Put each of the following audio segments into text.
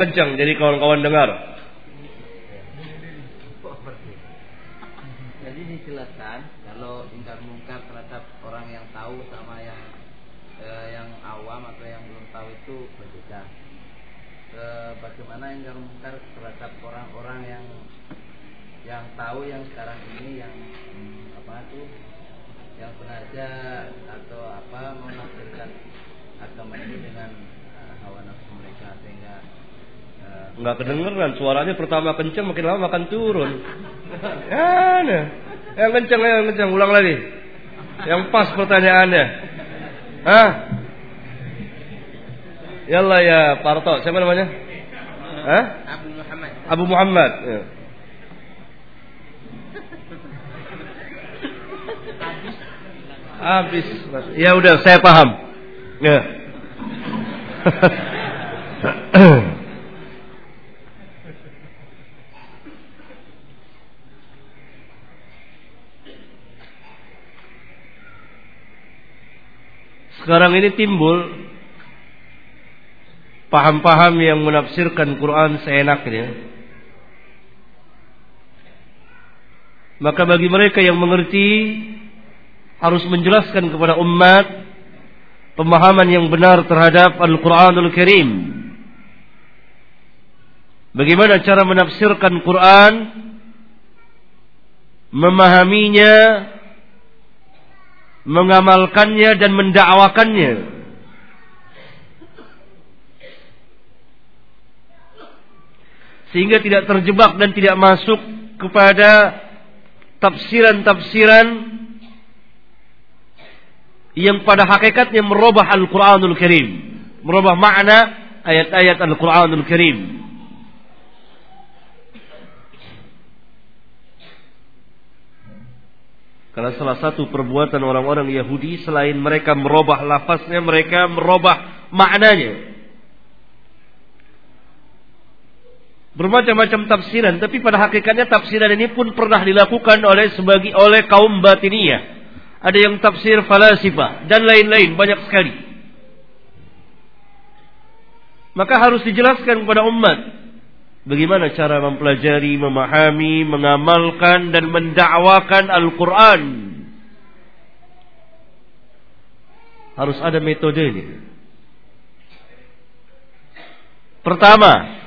kencang jadi kawan-kawan dengar. Jadi dijelaskan kalau ingkar mungkar terhadap orang yang tahu sama yang eh, yang awam atau yang belum tahu itu berbeda. Eh, bagaimana ingkar mungkar terhadap orang-orang yang yang tahu yang sekarang ini yang hmm, apa itu yang sengaja atau apa menafsirkan agama ini dengan uh, hawa nafsu mereka sehingga nggak kedengeran suaranya pertama kencang makin lama makan turun ya nah. yang kencang yang kencang ulang lagi yang pas pertanyaannya Hah? Yalla ya Parto siapa namanya Hah? Abu Muhammad Abu Muhammad ya. Habis. Ya udah saya paham. Ya. Sekarang ini timbul paham-paham yang menafsirkan Quran seenaknya. Maka bagi mereka yang mengerti harus menjelaskan kepada umat pemahaman yang benar terhadap Al-Quranul Karim. Bagaimana cara menafsirkan Quran, memahaminya, mengamalkannya dan mendakwakannya. Sehingga tidak terjebak dan tidak masuk kepada tafsiran-tafsiran yang pada hakikatnya merubah Al-Quranul Karim. Merubah makna ayat-ayat Al-Quranul Karim. Karena salah satu perbuatan orang-orang Yahudi selain mereka merubah lafaznya, mereka merubah maknanya. Bermacam-macam tafsiran, tapi pada hakikatnya tafsiran ini pun pernah dilakukan oleh sebagai oleh kaum batiniyah ada yang tafsir falasifah dan lain-lain banyak sekali. Maka harus dijelaskan kepada umat bagaimana cara mempelajari, memahami, mengamalkan dan mendakwakan Al-Qur'an. Harus ada metodenya. Pertama,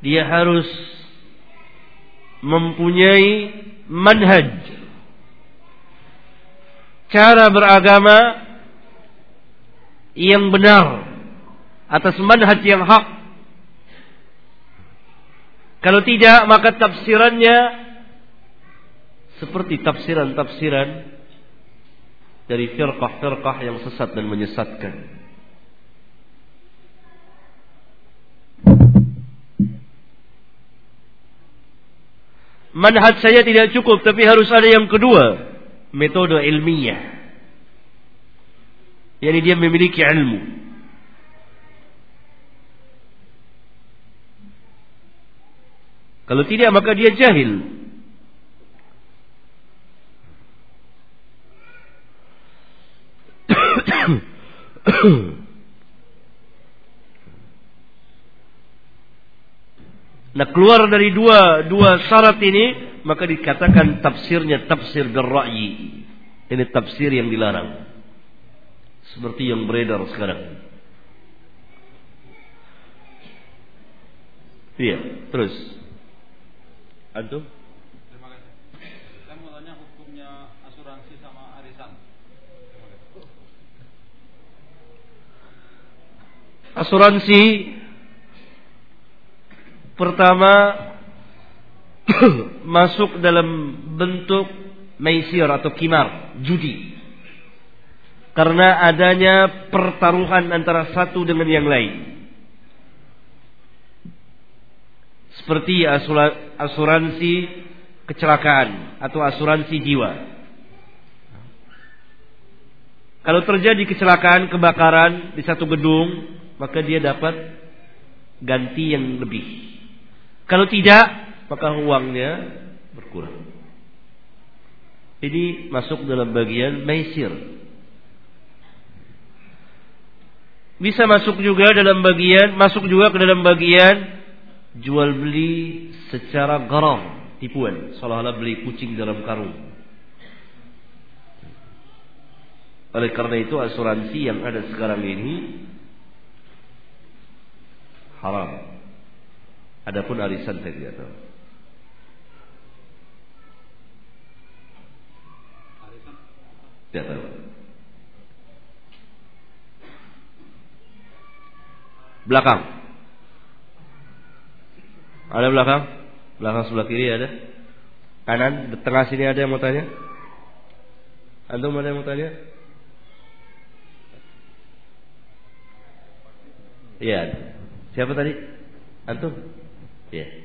dia harus mempunyai manhaj cara beragama yang benar atas manhaj yang hak. Kalau tidak maka tafsirannya seperti tafsiran-tafsiran dari firqah-firqah yang sesat dan menyesatkan. Manhaj saya tidak cukup tapi harus ada yang kedua metode ilmiah. Yani dia memiliki ilmu. Kalau tidak maka dia jahil. Nah keluar dari dua dua syarat ini maka dikatakan tafsirnya tafsir gerra'i. Ini tafsir yang dilarang. Seperti yang beredar sekarang. Iya, terus. Antum? Terima kasih. Saya mau tanya hukumnya asuransi sama arisan. Asuransi pertama masuk dalam bentuk maisir atau kimar, judi. Karena adanya pertaruhan antara satu dengan yang lain. Seperti asuransi kecelakaan atau asuransi jiwa. Kalau terjadi kecelakaan, kebakaran di satu gedung, maka dia dapat ganti yang lebih. Kalau tidak, maka uangnya berkurang. Ini masuk dalam bagian maisir. bisa masuk juga dalam bagian masuk juga ke dalam bagian jual beli secara garam tipuan. Seolah-olah beli kucing dalam karung. Oleh karena itu asuransi yang ada sekarang ini haram. Adapun arisan saya tidak tahu? Tidak tahu? Belakang. Ada belakang? Belakang sebelah kiri ada? Kanan, di tengah sini ada yang mau tanya? Antum ada yang mau tanya? Iya. Siapa tadi? Antum? Iya.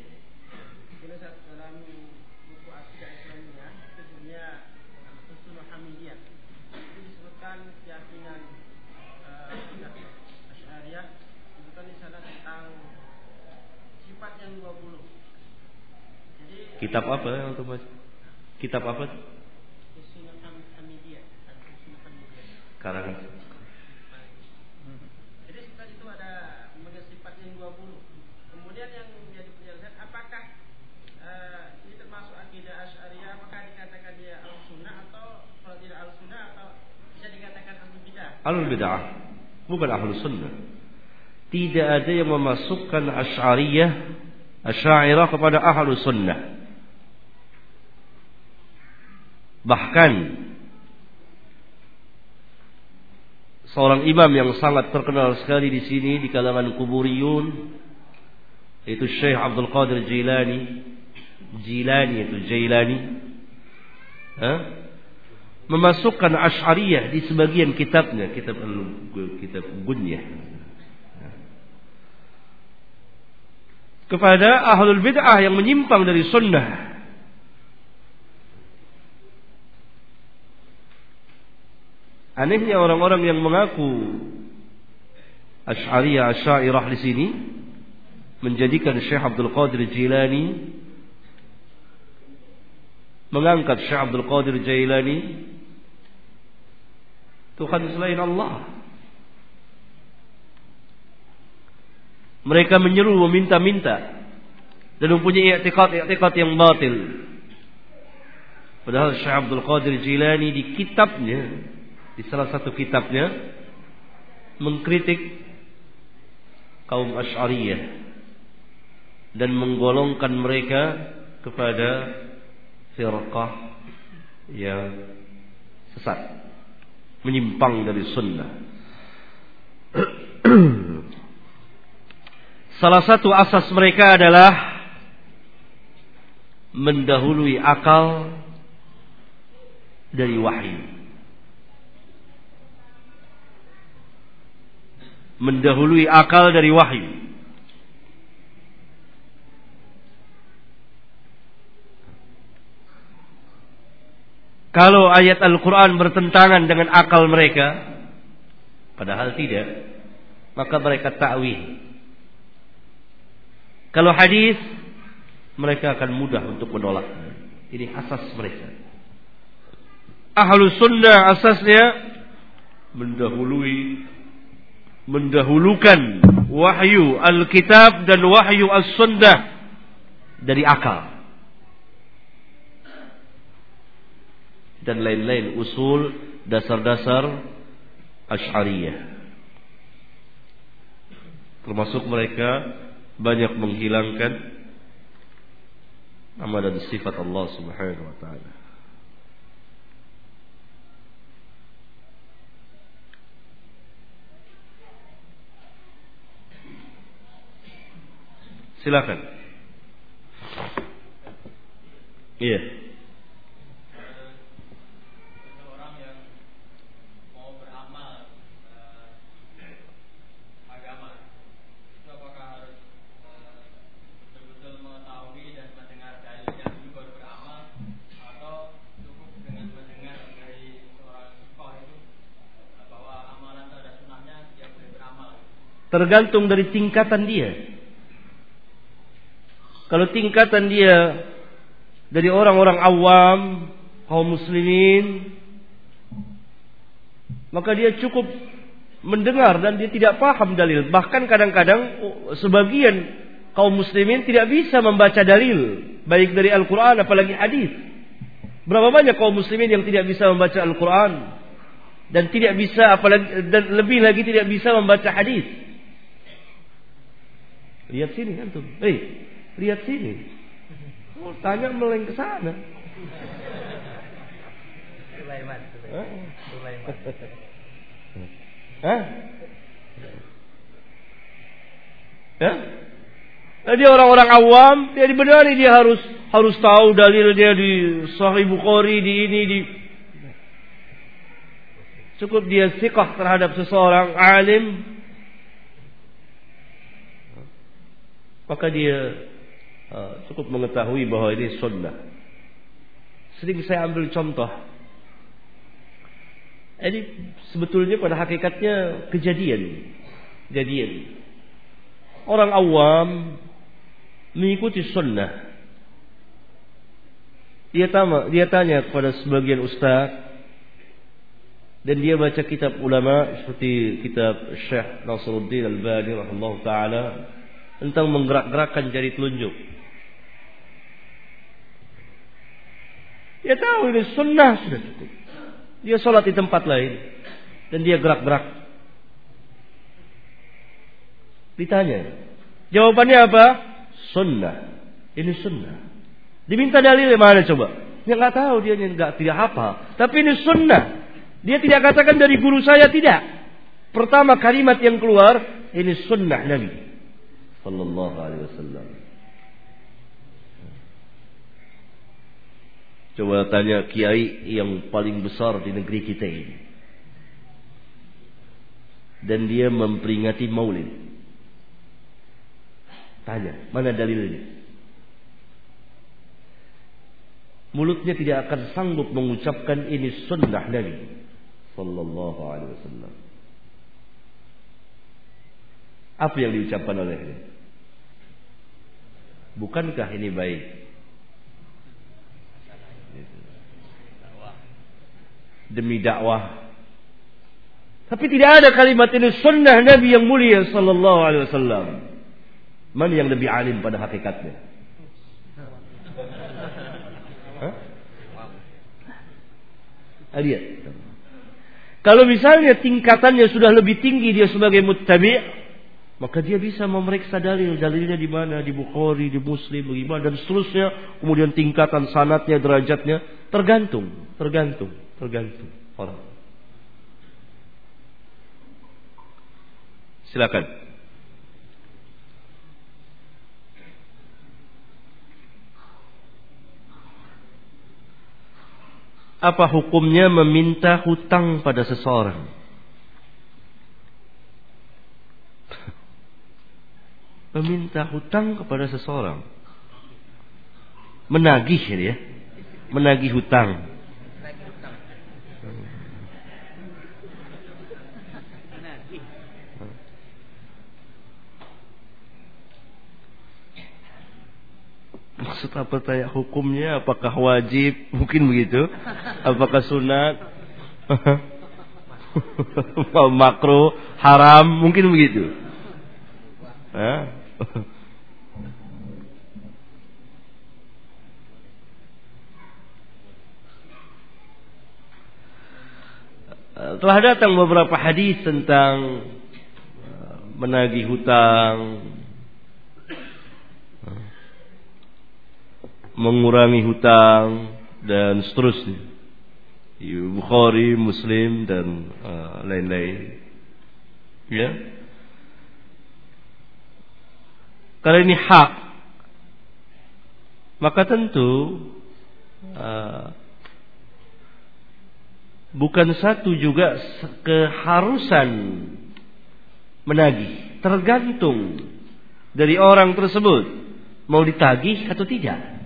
Kitab apa yang untuk baca? Kitab apa? Karangan. Jadi tadi itu ada sifat yang 20. Kemudian yang menjadi penjelasan apakah uh, ini termasuk akidah Asy'ariyah apakah dikatakan dia al-sunnah atau kalau tidak al-sunnah atau bisa dikatakan ahlul bidah? Ahlul bidah bukan ahlus sunnah. Tidak ada yang memasukkan Asy'ariyah Asy'ariyah kepada ahlus sunnah. Bahkan seorang imam yang sangat terkenal sekali di sini di kalangan kuburiyun yaitu Syekh Abdul Qadir Jilani. Jilani itu Jilani memasukkan Asy'ariyah di sebagian kitabnya kitab kitab Gunyah. Kepada ahlul bid'ah yang menyimpang dari sunnah Anehnya orang-orang yang mengaku Asy'ariyah Asy'ariyah di sini menjadikan Syekh Abdul Qadir Jilani mengangkat Syekh Abdul Qadir Jilani Tuhan selain Allah. Mereka menyeru meminta-minta dan mempunyai i'tiqad-i'tiqad yang batil. Padahal Syekh Abdul Qadir Jilani di kitabnya di salah satu kitabnya mengkritik kaum Asy'ariyah dan menggolongkan mereka kepada firqah yang sesat menyimpang dari sunnah. Salah satu asas mereka adalah mendahului akal dari wahyu mendahului akal dari wahyu. Kalau ayat Al-Quran bertentangan dengan akal mereka, padahal tidak, maka mereka takwil. Kalau hadis, mereka akan mudah untuk menolak. Ini asas mereka. Ahlus sunnah asasnya mendahului mendahulukan wahyu Alkitab dan wahyu As-Sunnah dari akal. Dan lain-lain usul dasar-dasar Asy'ariyah. Termasuk mereka banyak menghilangkan nama dan sifat Allah Subhanahu wa taala Silakan. Iya. Tergantung dari tingkatan dia. Kalau tingkatan dia dari orang-orang awam, kaum muslimin, maka dia cukup mendengar dan dia tidak paham dalil. Bahkan kadang-kadang sebagian kaum muslimin tidak bisa membaca dalil, baik dari Al-Qur'an apalagi hadis. Berapa banyak kaum muslimin yang tidak bisa membaca Al-Qur'an dan tidak bisa apalagi dan lebih lagi tidak bisa membaca hadis. Lihat sini kan tuh. Lihat sini. Oh, tanya meleng ke sana. Sulaiman. Sulaiman. Hah? Ya? Dia orang-orang awam, dia dibenari dia harus harus tahu dalil dia di Sahih Bukhari di ini di cukup dia sikah terhadap seseorang alim maka dia cukup mengetahui bahwa ini sunnah. Sering saya ambil contoh ini sebetulnya pada hakikatnya kejadian. Kejadian. Orang awam mengikuti sunnah. Dia tanya, dia tanya kepada sebagian ustaz dan dia baca kitab ulama seperti kitab Syekh Nasruddin Al-Bani rahimahullah taala tentang menggerak-gerakkan jari telunjuk. Dia tahu ini sunnah sudah cukup. Dia sholat di tempat lain. Dan dia gerak-gerak. Ditanya. Jawabannya apa? Sunnah. Ini sunnah. Diminta dalil mana coba? Dia nggak tahu, dia nggak tidak apa. Tapi ini sunnah. Dia tidak katakan dari guru saya tidak. Pertama kalimat yang keluar ini sunnah Nabi Sallallahu Alaihi Wasallam. Coba tanya kiai yang paling besar di negeri kita ini. Dan dia memperingati maulid. Tanya, mana dalilnya? Mulutnya tidak akan sanggup mengucapkan ini sunnah Nabi Sallallahu Alaihi Wasallam. Apa yang diucapkan olehnya? Bukankah ini baik? Demi dakwah. Tapi tidak ada kalimat ini sunnah Nabi yang mulia sallallahu alaihi wasallam. Mana yang lebih alim pada hakikatnya? Hah? Ah, lihat. Kalau misalnya tingkatannya sudah lebih tinggi dia sebagai muttabi, maka dia bisa memeriksa dalil, dalilnya di mana, di Bukhari, di Muslim, bagaimana dan seterusnya. Kemudian tingkatan sanatnya, derajatnya tergantung, tergantung. Tergantung orang. Silakan. Apa hukumnya meminta hutang pada seseorang? meminta hutang kepada seseorang. Menagih ya. Menagih hutang. Maksud apa tanya hukumnya? Apakah wajib? Mungkin begitu. Apakah sunat? Makro, haram? Mungkin begitu. Telah datang beberapa hadis tentang uh, menagih hutang, mengurangi hutang dan seterusnya. Bukhari, Muslim dan uh, lain-lain. Uh, ya. Kalau ini hak, maka tentu uh, bukan satu juga keharusan menagih, tergantung dari orang tersebut mau ditagih atau tidak.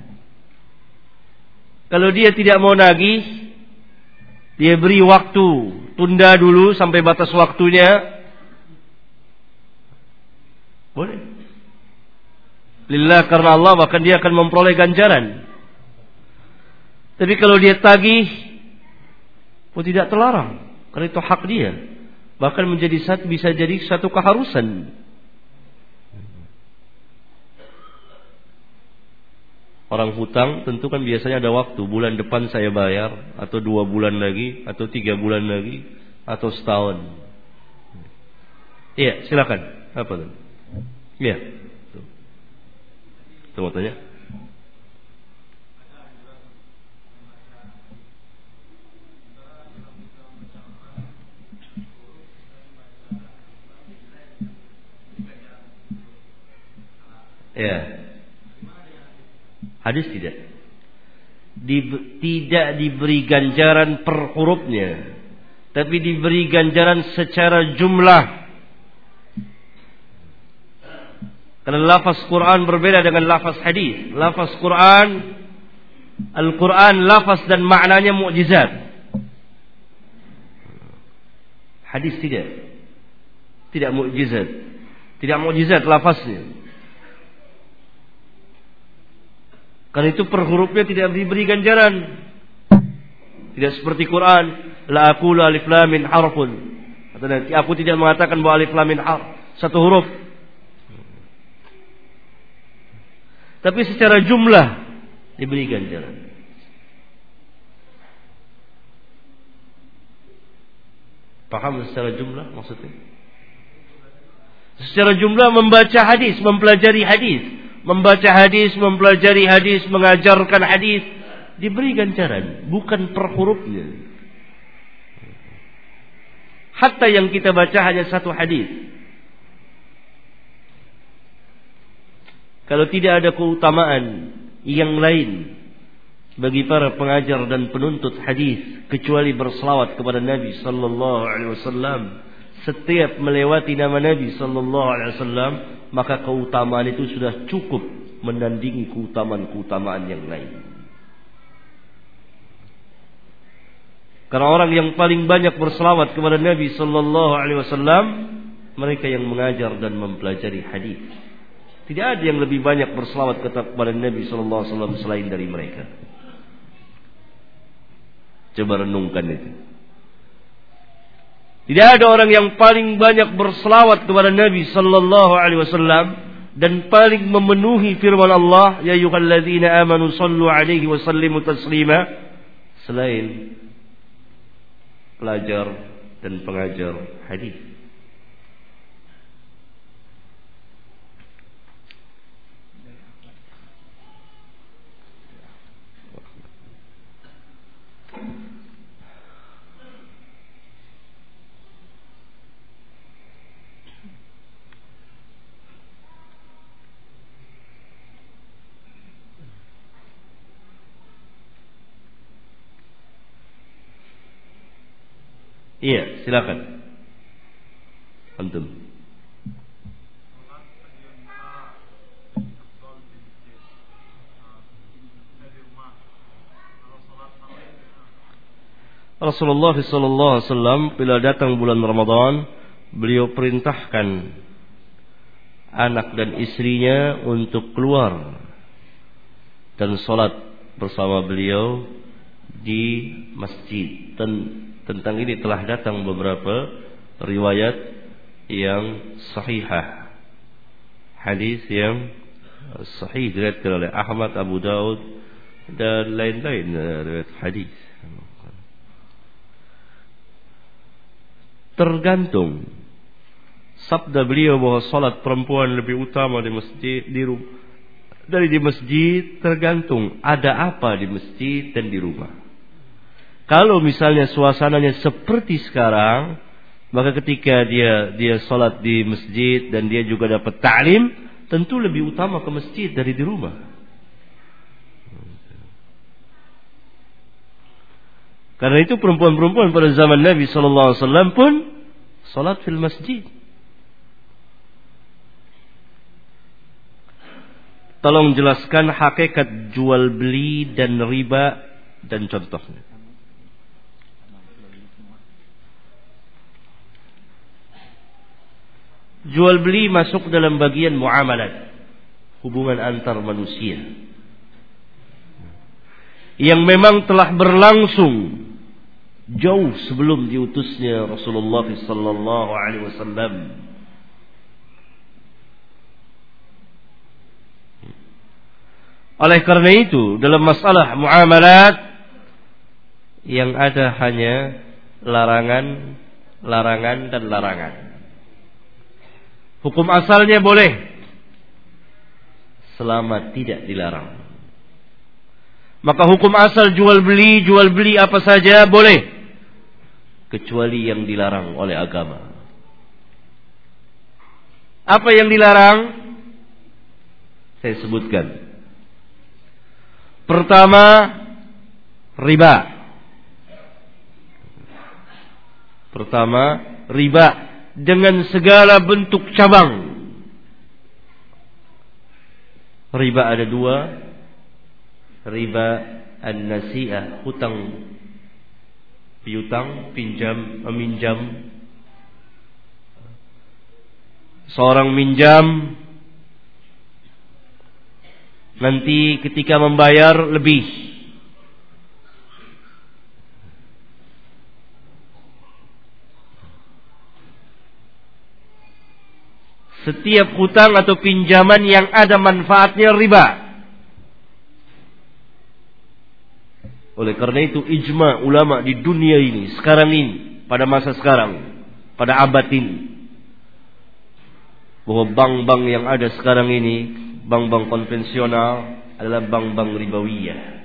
Kalau dia tidak mau nagih, dia beri waktu, tunda dulu sampai batas waktunya. Boleh. Lillah karena Allah bahkan dia akan memperoleh ganjaran. Tapi kalau dia tagih, pun tidak terlarang. Karena itu hak dia. Bahkan menjadi satu bisa jadi satu keharusan. Orang hutang tentu kan biasanya ada waktu bulan depan saya bayar atau dua bulan lagi atau tiga bulan lagi atau setahun. Iya silakan apa tuh? Iya. Tuh tanya? Ya. Hadis tidak. Di, tidak diberi ganjaran per hurufnya. Tapi diberi ganjaran secara jumlah. Karena lafaz Quran berbeda dengan lafaz hadis. Lafaz Quran, Al-Quran lafaz dan maknanya mukjizat. Hadis tidak. Tidak mukjizat. Tidak mukjizat lafaznya. Karena itu per hurufnya tidak diberi ganjaran. Tidak seperti Quran, la aqulu alif lam min harfun. Atau nanti aku tidak mengatakan bahwa alif lam min harf, satu huruf. Tapi secara jumlah diberi ganjaran. Paham secara jumlah maksudnya? Secara jumlah membaca hadis, mempelajari hadis, membaca hadis, mempelajari hadis, mengajarkan hadis, diberi ganjaran, bukan per hurufnya. Hatta yang kita baca hanya satu hadis. Kalau tidak ada keutamaan yang lain bagi para pengajar dan penuntut hadis kecuali berselawat kepada Nabi sallallahu alaihi wasallam setiap melewati nama Nabi sallallahu alaihi wasallam maka keutamaan itu sudah cukup menandingi keutamaan-keutamaan yang lain. Karena orang yang paling banyak berselawat kepada Nabi sallallahu alaihi wasallam mereka yang mengajar dan mempelajari hadis. Tidak ada yang lebih banyak berselawat kepada Nabi sallallahu alaihi wasallam selain dari mereka. Coba renungkan itu. Tidak ada orang yang paling banyak berselawat kepada Nabi sallallahu alaihi wasallam dan paling memenuhi firman Allah ya ayyuhalladzina amanu sallu alaihi wa sallimu taslima selain pelajar dan pengajar hadis. Iya, silakan. Antum. Rasulullah sallallahu alaihi wasallam bila datang bulan Ramadan, beliau perintahkan anak dan istrinya untuk keluar dan sholat bersama beliau di masjid dan tentang ini telah datang beberapa riwayat yang sahihah. Hadis yang sahih diriwayatkan oleh Ahmad, Abu Daud dan lain-lain eh, riwayat hadis. Tergantung sabda beliau bahwa salat perempuan lebih utama di masjid di rumah dari di masjid tergantung ada apa di masjid dan di rumah. Kalau misalnya suasananya seperti sekarang, maka ketika dia dia sholat di masjid dan dia juga dapat ta'lim, tentu lebih utama ke masjid dari di rumah. Karena itu perempuan-perempuan pada zaman Nabi Sallallahu Alaihi Wasallam pun sholat fil masjid. Tolong jelaskan hakikat jual beli dan riba dan contohnya. Jual beli masuk dalam bagian muamalat. Hubungan antar manusia. Yang memang telah berlangsung jauh sebelum diutusnya Rasulullah sallallahu. Oleh karena itu, dalam masalah muamalat yang ada hanya larangan, larangan dan larangan. Hukum asalnya boleh selama tidak dilarang. Maka hukum asal jual beli, jual beli apa saja boleh kecuali yang dilarang oleh agama. Apa yang dilarang? Saya sebutkan. Pertama, riba. Pertama, riba dengan segala bentuk cabang. Riba ada dua. Riba an-nasi'ah, hutang piutang, pinjam, meminjam. Seorang minjam nanti ketika membayar lebih. Setiap hutang atau pinjaman yang ada manfaatnya riba. Oleh karena itu ijma ulama di dunia ini sekarang ini pada masa sekarang pada abad ini bahwa bank-bank yang ada sekarang ini bank-bank konvensional adalah bank-bank ribawiyah.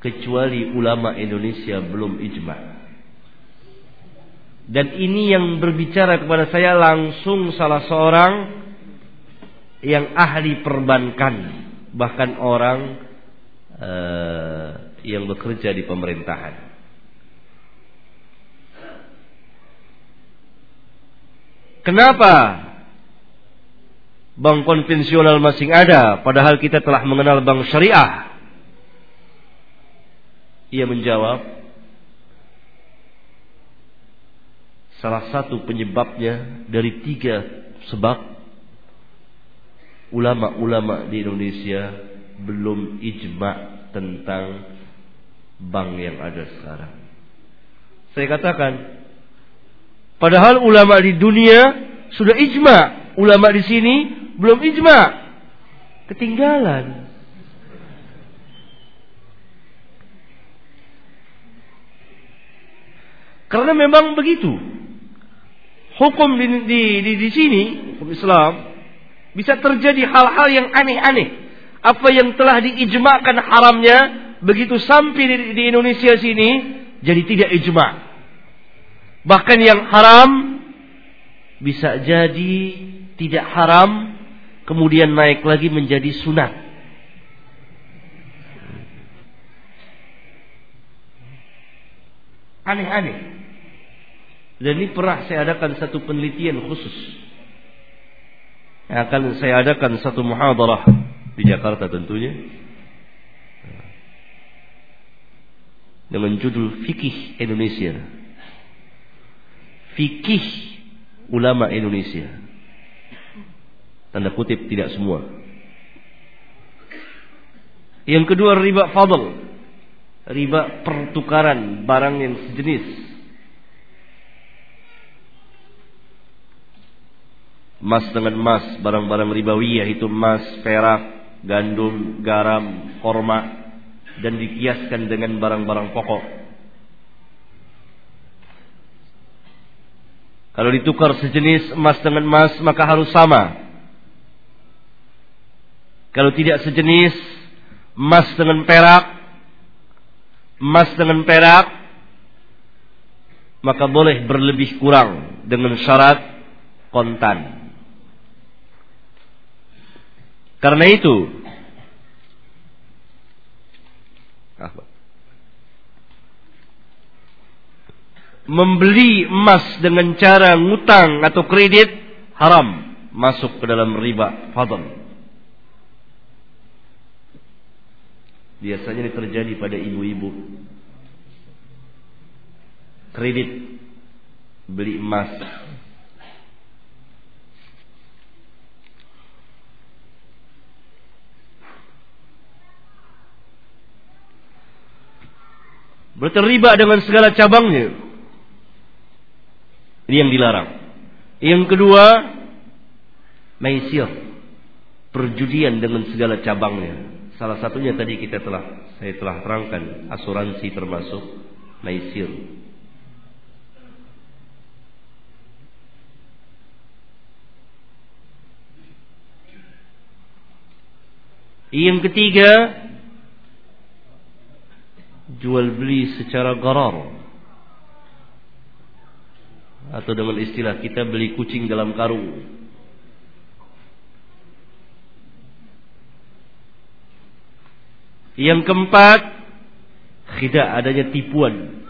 Kecuali ulama Indonesia belum ijma. Dan ini yang berbicara kepada saya langsung salah seorang yang ahli perbankan, bahkan orang uh, yang bekerja di pemerintahan. Kenapa bank konvensional masih ada padahal kita telah mengenal bank syariah? Ia menjawab, salah satu penyebabnya dari tiga sebab ulama-ulama di Indonesia belum ijma tentang bank yang ada sekarang. Saya katakan, Padahal ulama di dunia sudah ijma. Ulama di sini belum ijma. Ketinggalan. Karena memang begitu. Hukum di, di, di, di sini, hukum Islam, bisa terjadi hal-hal yang aneh-aneh. Apa yang telah diijmakan haramnya, begitu sampai di, di Indonesia sini, jadi tidak ijma. Bahkan yang haram bisa jadi tidak haram kemudian naik lagi menjadi sunat. Aneh-aneh. Dan ini pernah saya adakan satu penelitian khusus. Yang akan saya adakan satu muhadarah di Jakarta tentunya. Dengan judul Fikih Indonesia fikih ulama Indonesia. Tanda kutip tidak semua. Yang kedua riba fadl. Riba pertukaran barang yang sejenis. Emas dengan emas, barang-barang ribawi yaitu emas, perak, gandum, garam, korma dan dikiaskan dengan barang-barang pokok Kalau ditukar sejenis emas dengan emas maka harus sama. Kalau tidak sejenis emas dengan perak, emas dengan perak, maka boleh berlebih kurang dengan syarat kontan. Karena itu, membeli emas dengan cara ngutang atau kredit haram masuk ke dalam riba fadl. Biasanya ini terjadi pada ibu-ibu. Kredit beli emas Berarti riba dengan segala cabangnya. Ini yang dilarang. Yang kedua, maisir. Perjudian dengan segala cabangnya. Salah satunya tadi kita telah saya telah terangkan asuransi termasuk maisir. Yang ketiga, jual beli secara garar. Atau dengan istilah kita beli kucing dalam karung. Yang keempat, tidak adanya tipuan.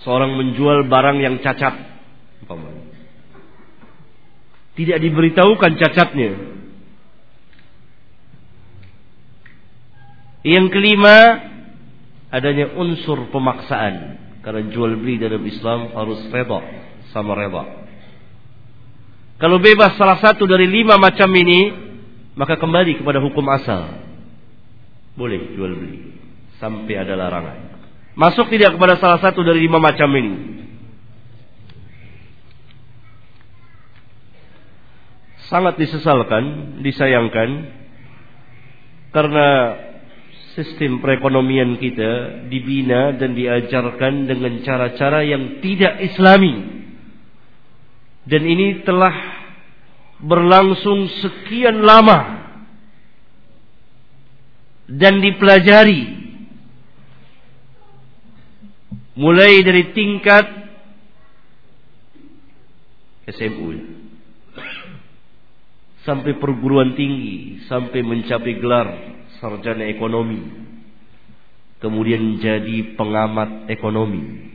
Seorang menjual barang yang cacat. Tidak diberitahukan cacatnya. Yang kelima, adanya unsur pemaksaan. Karena jual beli dalam Islam harus reda sama reda. Kalau bebas salah satu dari lima macam ini, maka kembali kepada hukum asal. Boleh jual beli sampai ada larangan. Masuk tidak kepada salah satu dari lima macam ini. Sangat disesalkan, disayangkan karena sistem perekonomian kita dibina dan diajarkan dengan cara-cara yang tidak islami. Dan ini telah berlangsung sekian lama dan dipelajari mulai dari tingkat SMU sampai perguruan tinggi sampai mencapai gelar sarjana ekonomi, kemudian jadi pengamat ekonomi.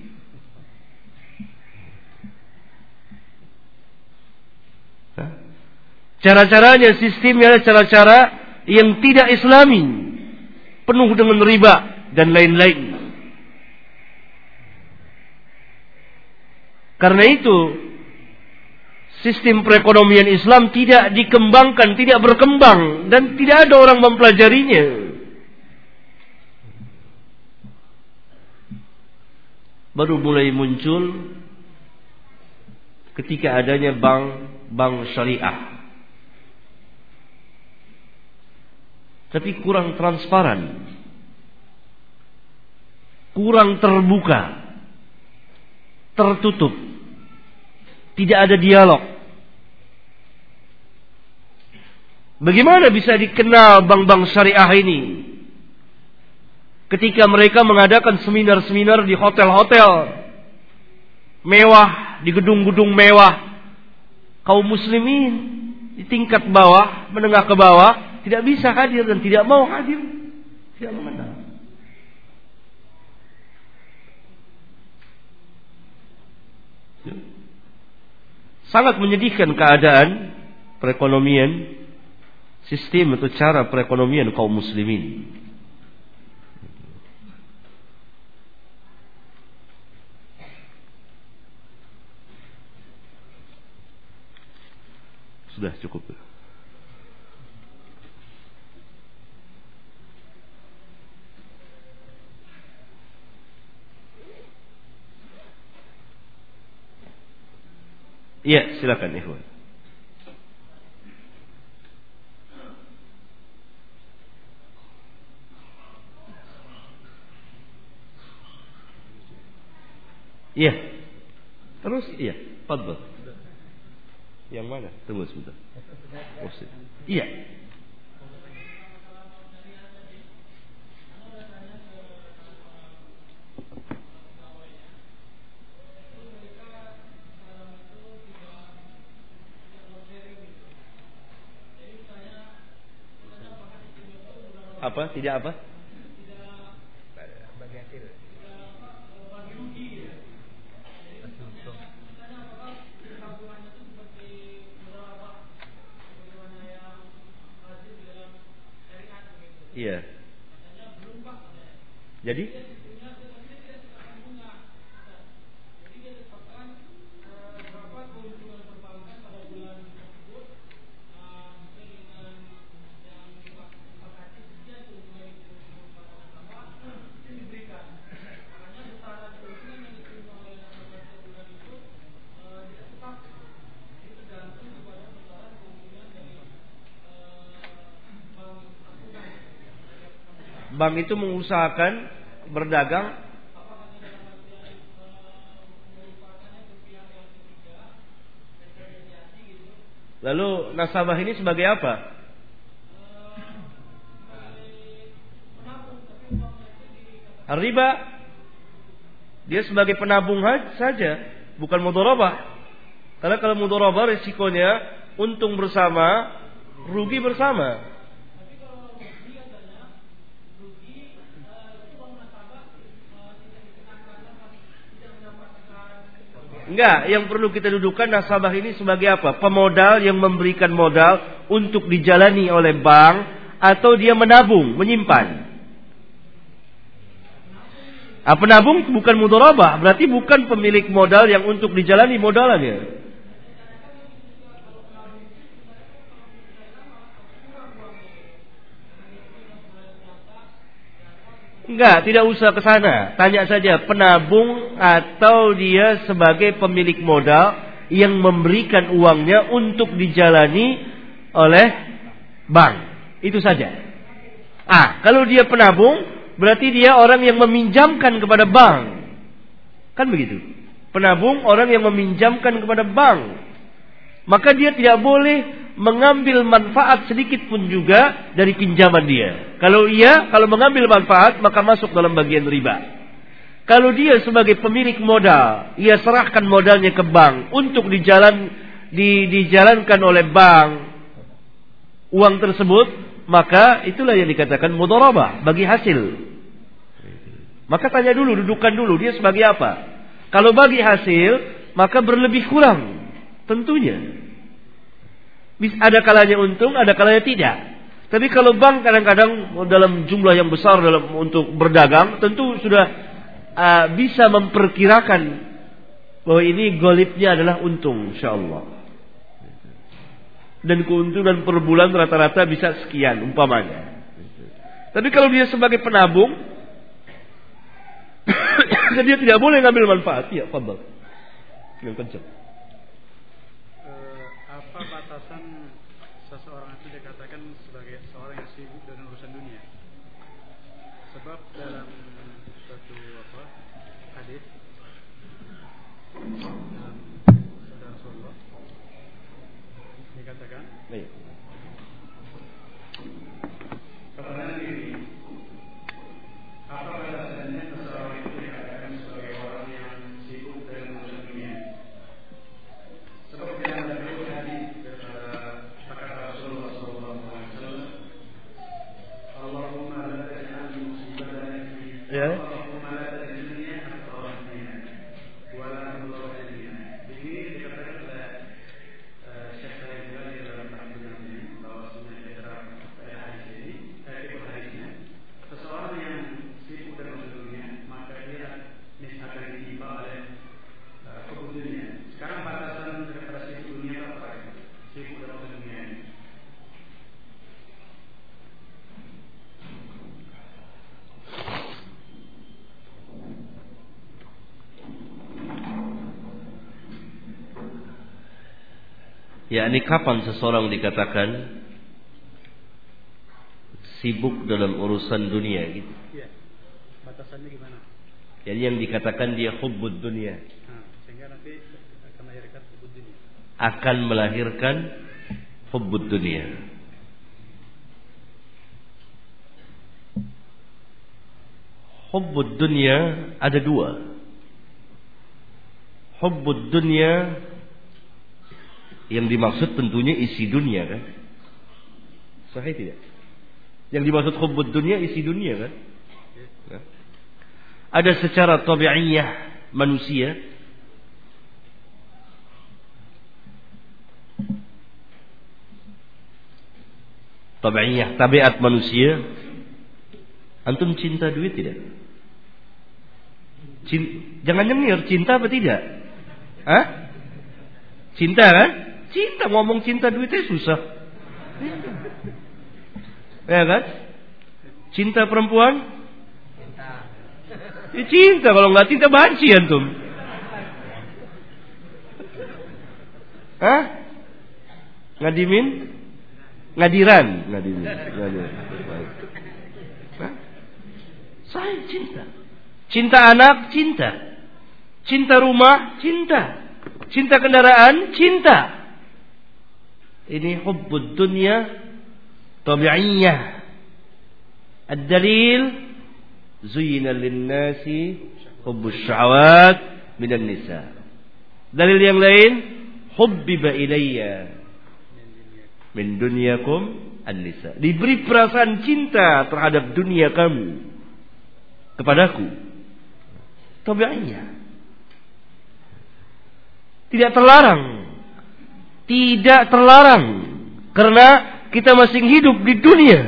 Cara-caranya, sistemnya cara-cara yang tidak islami. Penuh dengan riba dan lain-lain. Karena itu, sistem perekonomian Islam tidak dikembangkan, tidak berkembang dan tidak ada orang mempelajarinya. Baru mulai muncul ketika adanya bank bank syariah. Tapi kurang transparan. Kurang terbuka. Tertutup tidak ada dialog. Bagaimana bisa dikenal bank-bank syariah ini? Ketika mereka mengadakan seminar-seminar di hotel-hotel mewah, di gedung-gedung mewah, kaum muslimin di tingkat bawah, menengah ke bawah, tidak bisa hadir dan tidak mau hadir, tidak mengenal. Sangat menyedihkan keadaan perekonomian sistem atau cara perekonomian kaum muslimin. Sudah cukup. Iya, silakan Ikhwan. Iya. Terus iya, fadhil. Yang mana? Tunggu sebentar. Oh, iya. Apa? Tidak apa? Iya. Jadi? Bank itu mengusahakan berdagang Lalu nasabah ini sebagai apa? Riba dia sebagai penabung saja, bukan mudharabah. Karena kalau mudharabah risikonya untung bersama, rugi bersama. Enggak, yang perlu kita dudukkan nasabah ini sebagai apa? Pemodal yang memberikan modal untuk dijalani oleh bank atau dia menabung, menyimpan. Ah, penabung bukan mudorobah, berarti bukan pemilik modal yang untuk dijalani modalannya. Enggak, tidak usah ke sana. Tanya saja penabung atau dia sebagai pemilik modal yang memberikan uangnya untuk dijalani oleh bank. Itu saja. Ah, kalau dia penabung, berarti dia orang yang meminjamkan kepada bank. Kan begitu. Penabung orang yang meminjamkan kepada bank. Maka dia tidak boleh mengambil manfaat sedikit pun juga dari pinjaman dia. Kalau ia, kalau mengambil manfaat, maka masuk dalam bagian riba. Kalau dia sebagai pemilik modal, ia serahkan modalnya ke bank untuk dijalan, di, dijalankan oleh bank uang tersebut, maka itulah yang dikatakan mudharabah bagi hasil. Maka tanya dulu, dudukan dulu dia sebagai apa. Kalau bagi hasil, maka berlebih kurang. Tentunya. Ada kalanya untung, ada kalanya tidak. Tapi kalau bank kadang-kadang dalam jumlah yang besar dalam untuk berdagang, tentu sudah uh, bisa memperkirakan bahwa ini golipnya adalah untung, insya Allah. Dan keuntungan per bulan rata-rata bisa sekian umpamanya. Tapi kalau dia sebagai penabung, dia tidak boleh ngambil manfaat. Ya, fadal. Yang kencang. Ya, ini kapan seseorang dikatakan sibuk dalam urusan dunia gitu. Iya. Batasannya gimana? Jadi yang dikatakan dia hubbud dunia Nah, sehingga nanti akan melahirkan hukum dunia. akan melahirkan hubbud dunia. Hubbud dunia ada dua. Hubbud dunia yang dimaksud tentunya isi dunia kan? Sahih tidak? Yang dimaksud hubbud dunia isi dunia kan? Ya. Ada secara tabi'iyah manusia tabi'iyah tabiat manusia antum cinta duit tidak? Cin- jangan nyengir cinta apa tidak? Hah? Cinta kan? Cinta ngomong cinta duitnya susah. Ya kan? Cinta perempuan? Ya, cinta kalau nggak cinta banci antum. Hah? Ngadimin? Ngadiran, ngadimin. ngadiran. Hah? Sahih cinta. Cinta anak, cinta. Cinta rumah, cinta. Cinta kendaraan, cinta. Ini hubbud dunya tabi'iyah. Ad-dalil zuyina lin-nasi hubbus syahawat minan nisa. Dalil yang lain hubbiba ilayya min dunyakum an-nisa. Diberi perasaan cinta terhadap dunia kamu kepadaku. Tabi'iyah. Tidak terlarang. Tidak terlarang. Karena kita masih hidup di dunia.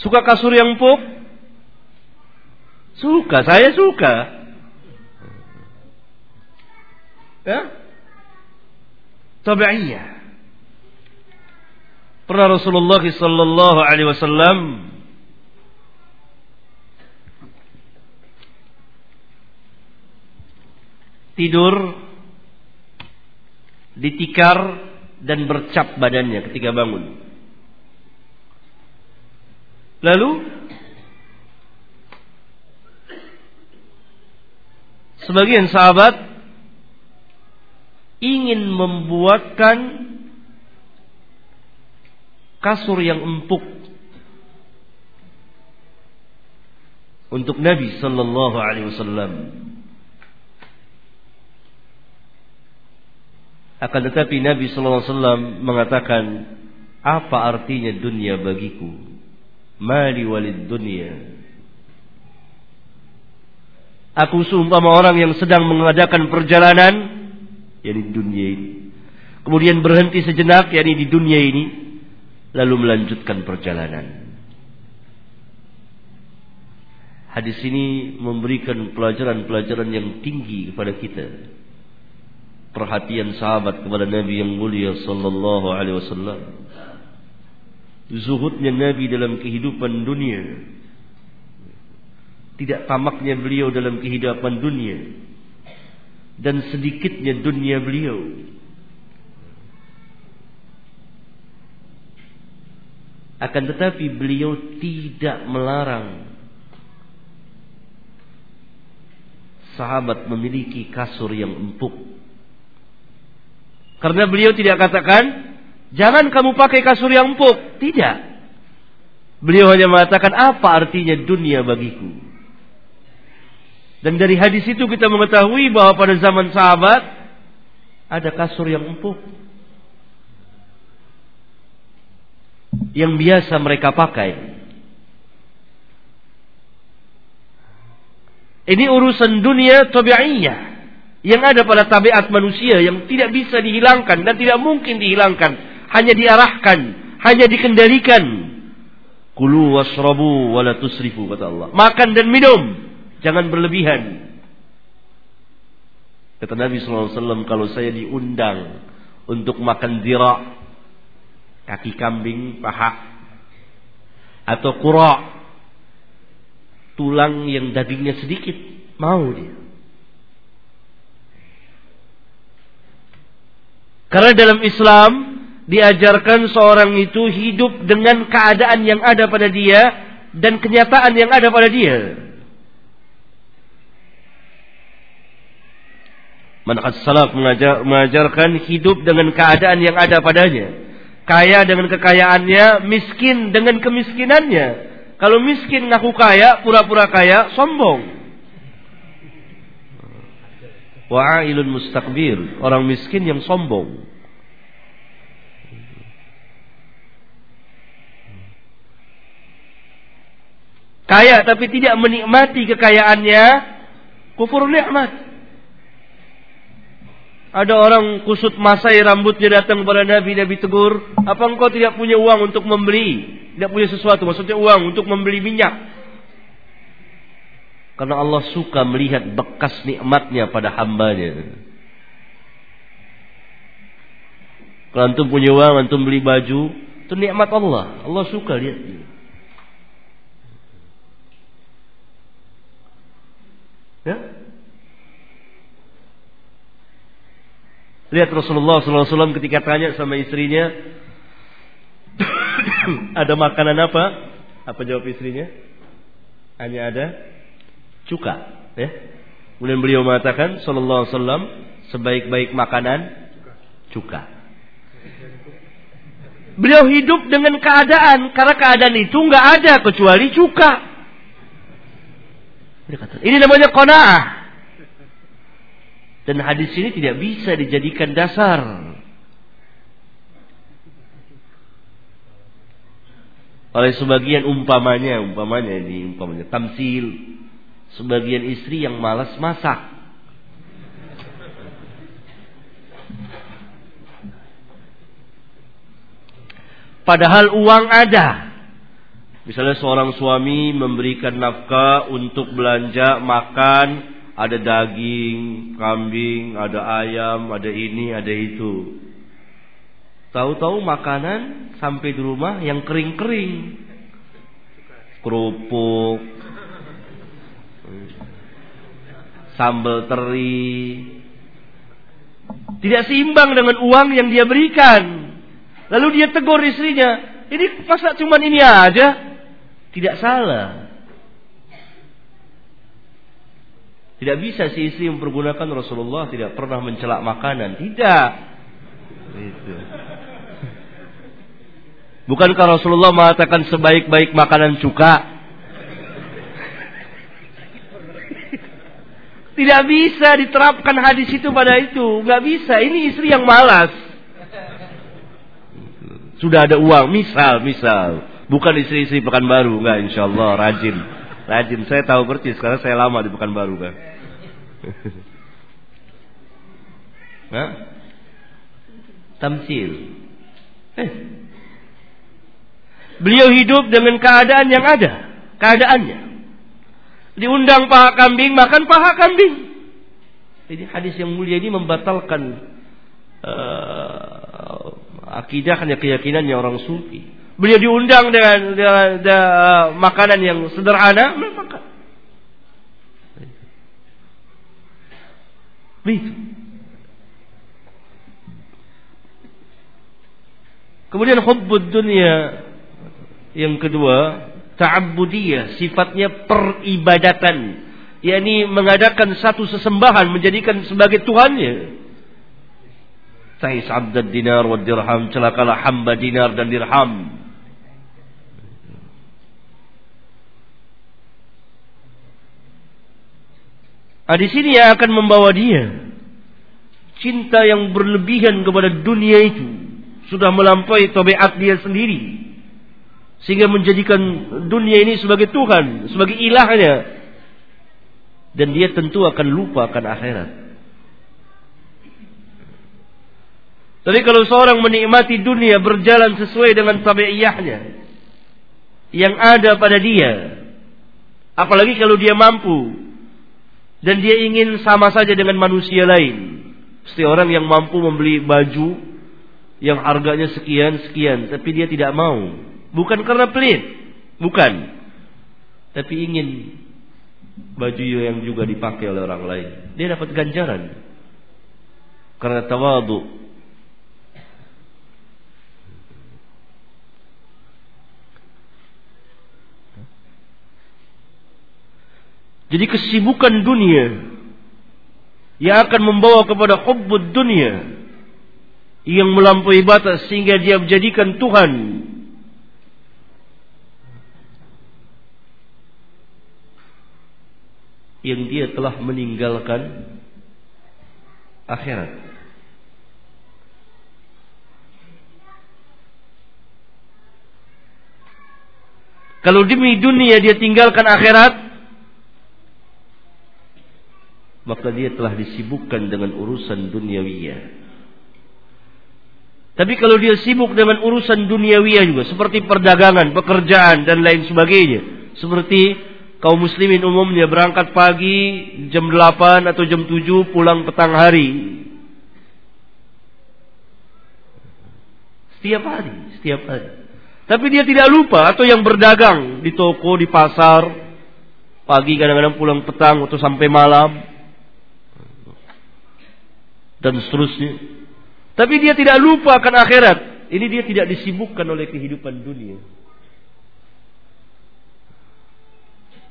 Suka kasur yang empuk? Suka, saya suka. Ya? Tabi'iyah. Pernah Rasulullah sallallahu alaihi wasallam tidur ditikar dan bercap badannya ketika bangun. Lalu sebagian sahabat ingin membuatkan kasur yang empuk untuk Nabi sallallahu alaihi wasallam. Akan tetapi Nabi sallallahu alaihi wasallam mengatakan, "Apa artinya dunia bagiku? Mali walid dunia." Aku seumpama orang yang sedang mengadakan perjalanan, yakni dunia ini. Kemudian berhenti sejenak, yakni di dunia ini lalu melanjutkan perjalanan. Hadis ini memberikan pelajaran-pelajaran yang tinggi kepada kita. Perhatian sahabat kepada Nabi yang mulia sallallahu alaihi wasallam. Zuhudnya Nabi dalam kehidupan dunia. Tidak tamaknya beliau dalam kehidupan dunia. Dan sedikitnya dunia beliau Akan tetapi beliau tidak melarang sahabat memiliki kasur yang empuk. Karena beliau tidak katakan, jangan kamu pakai kasur yang empuk. Tidak. Beliau hanya mengatakan apa artinya dunia bagiku. Dan dari hadis itu kita mengetahui bahwa pada zaman sahabat ada kasur yang empuk. yang biasa mereka pakai. Ini urusan dunia tabi'iyah yang ada pada tabiat manusia yang tidak bisa dihilangkan dan tidak mungkin dihilangkan, hanya diarahkan, hanya dikendalikan. Kulu wasrabu wala tusrifu kata Allah. Makan dan minum, jangan berlebihan. Kata Nabi SAW, kalau saya diundang untuk makan zira, kaki kambing, paha atau kura tulang yang dagingnya sedikit mau dia karena dalam Islam diajarkan seorang itu hidup dengan keadaan yang ada pada dia dan kenyataan yang ada pada dia Manhaj salaf mengajar, mengajarkan hidup dengan keadaan yang ada padanya Kaya dengan kekayaannya, miskin dengan kemiskinannya. Kalau miskin ngaku kaya, pura-pura kaya, sombong. Wa'ailun mustakbir, orang miskin yang sombong. Kaya tapi tidak menikmati kekayaannya, kufur nikmat. Ada orang kusut masai rambutnya datang kepada Nabi, Nabi tegur, apa engkau tidak punya uang untuk membeli? Tidak punya sesuatu, maksudnya uang untuk membeli minyak. Karena Allah suka melihat bekas nikmatnya pada hambanya. Kalau antum punya uang, antum beli baju, itu nikmat Allah. Allah suka lihat. Ya? Lihat Rasulullah SAW ketika tanya sama istrinya, ada makanan apa Apa jawab istrinya? Hanya ada cuka, ya. Kemudian beliau mengatakan sallallahu alaihi wasallam sebaik-baik makanan cuka. Beliau hidup dengan keadaan karena keadaan itu nggak ada kecuali cuka. Ini namanya kona'ah. Dan hadis ini tidak bisa dijadikan dasar. Oleh sebagian umpamanya, umpamanya ini umpamanya tamsil. Sebagian istri yang malas masak. Padahal uang ada. Misalnya seorang suami memberikan nafkah untuk belanja makan, ada daging, kambing, ada ayam, ada ini, ada itu. Tahu-tahu makanan sampai di rumah yang kering-kering. Kerupuk, sambal teri. Tidak seimbang dengan uang yang dia berikan. Lalu dia tegur istrinya, ini masa cuma ini aja? Tidak salah. Tidak bisa si istri mempergunakan Rasulullah tidak pernah mencelak makanan. Tidak. Itu. Bukankah Rasulullah mengatakan sebaik-baik makanan cuka? Tidak bisa diterapkan hadis itu pada itu. Nggak bisa. Ini istri yang malas. Sudah ada uang, misal, misal. Bukan istri-istri Pekanbaru, enggak insya Allah rajin. Rajin, saya tahu persis karena saya lama di Pekanbaru kan. Hah? Tamsil. Eh. Beliau hidup dengan keadaan yang ada. Keadaannya. Diundang paha kambing, makan paha kambing. Jadi hadis yang mulia ini membatalkan uh, akidahnya keyakinannya orang sufi. Beliau diundang dengan, dengan, dengan makanan yang sederhana, makan. Begitu. Kemudian hubbud dunia yang kedua, ta'abbudiyah, sifatnya peribadatan. yakni mengadakan satu sesembahan menjadikan sebagai tuhannya. Tais abdad dinar wa dirham. Celakalah hamba dinar dan dirham. Nah, di sini yang akan membawa dia cinta yang berlebihan kepada dunia itu sudah melampaui tabiat dia sendiri sehingga menjadikan dunia ini sebagai Tuhan, sebagai ilahnya dan dia tentu akan lupa akan akhirat. Tapi kalau seorang menikmati dunia berjalan sesuai dengan tabiiyahnya yang ada pada dia, apalagi kalau dia mampu dan dia ingin sama saja dengan manusia lain. Seperti orang yang mampu membeli baju yang harganya sekian sekian, tapi dia tidak mau. Bukan karena pelit, bukan. Tapi ingin baju yang juga dipakai oleh orang lain. Dia dapat ganjaran. Karena tawadu, Jadi kesibukan dunia yang akan membawa kepada hubbud dunia yang melampaui batas sehingga dia menjadikan Tuhan yang dia telah meninggalkan akhirat. Kalau demi dunia dia tinggalkan akhirat, maka dia telah disibukkan dengan urusan duniawiyah. Tapi kalau dia sibuk dengan urusan duniawiyah juga seperti perdagangan, pekerjaan dan lain sebagainya, seperti kaum muslimin umumnya berangkat pagi jam 8 atau jam 7 pulang petang hari. Setiap hari, setiap hari. Tapi dia tidak lupa atau yang berdagang di toko, di pasar, pagi kadang-kadang pulang petang atau sampai malam, dan seterusnya. Tapi dia tidak lupa akan akhirat. Ini dia tidak disibukkan oleh kehidupan dunia.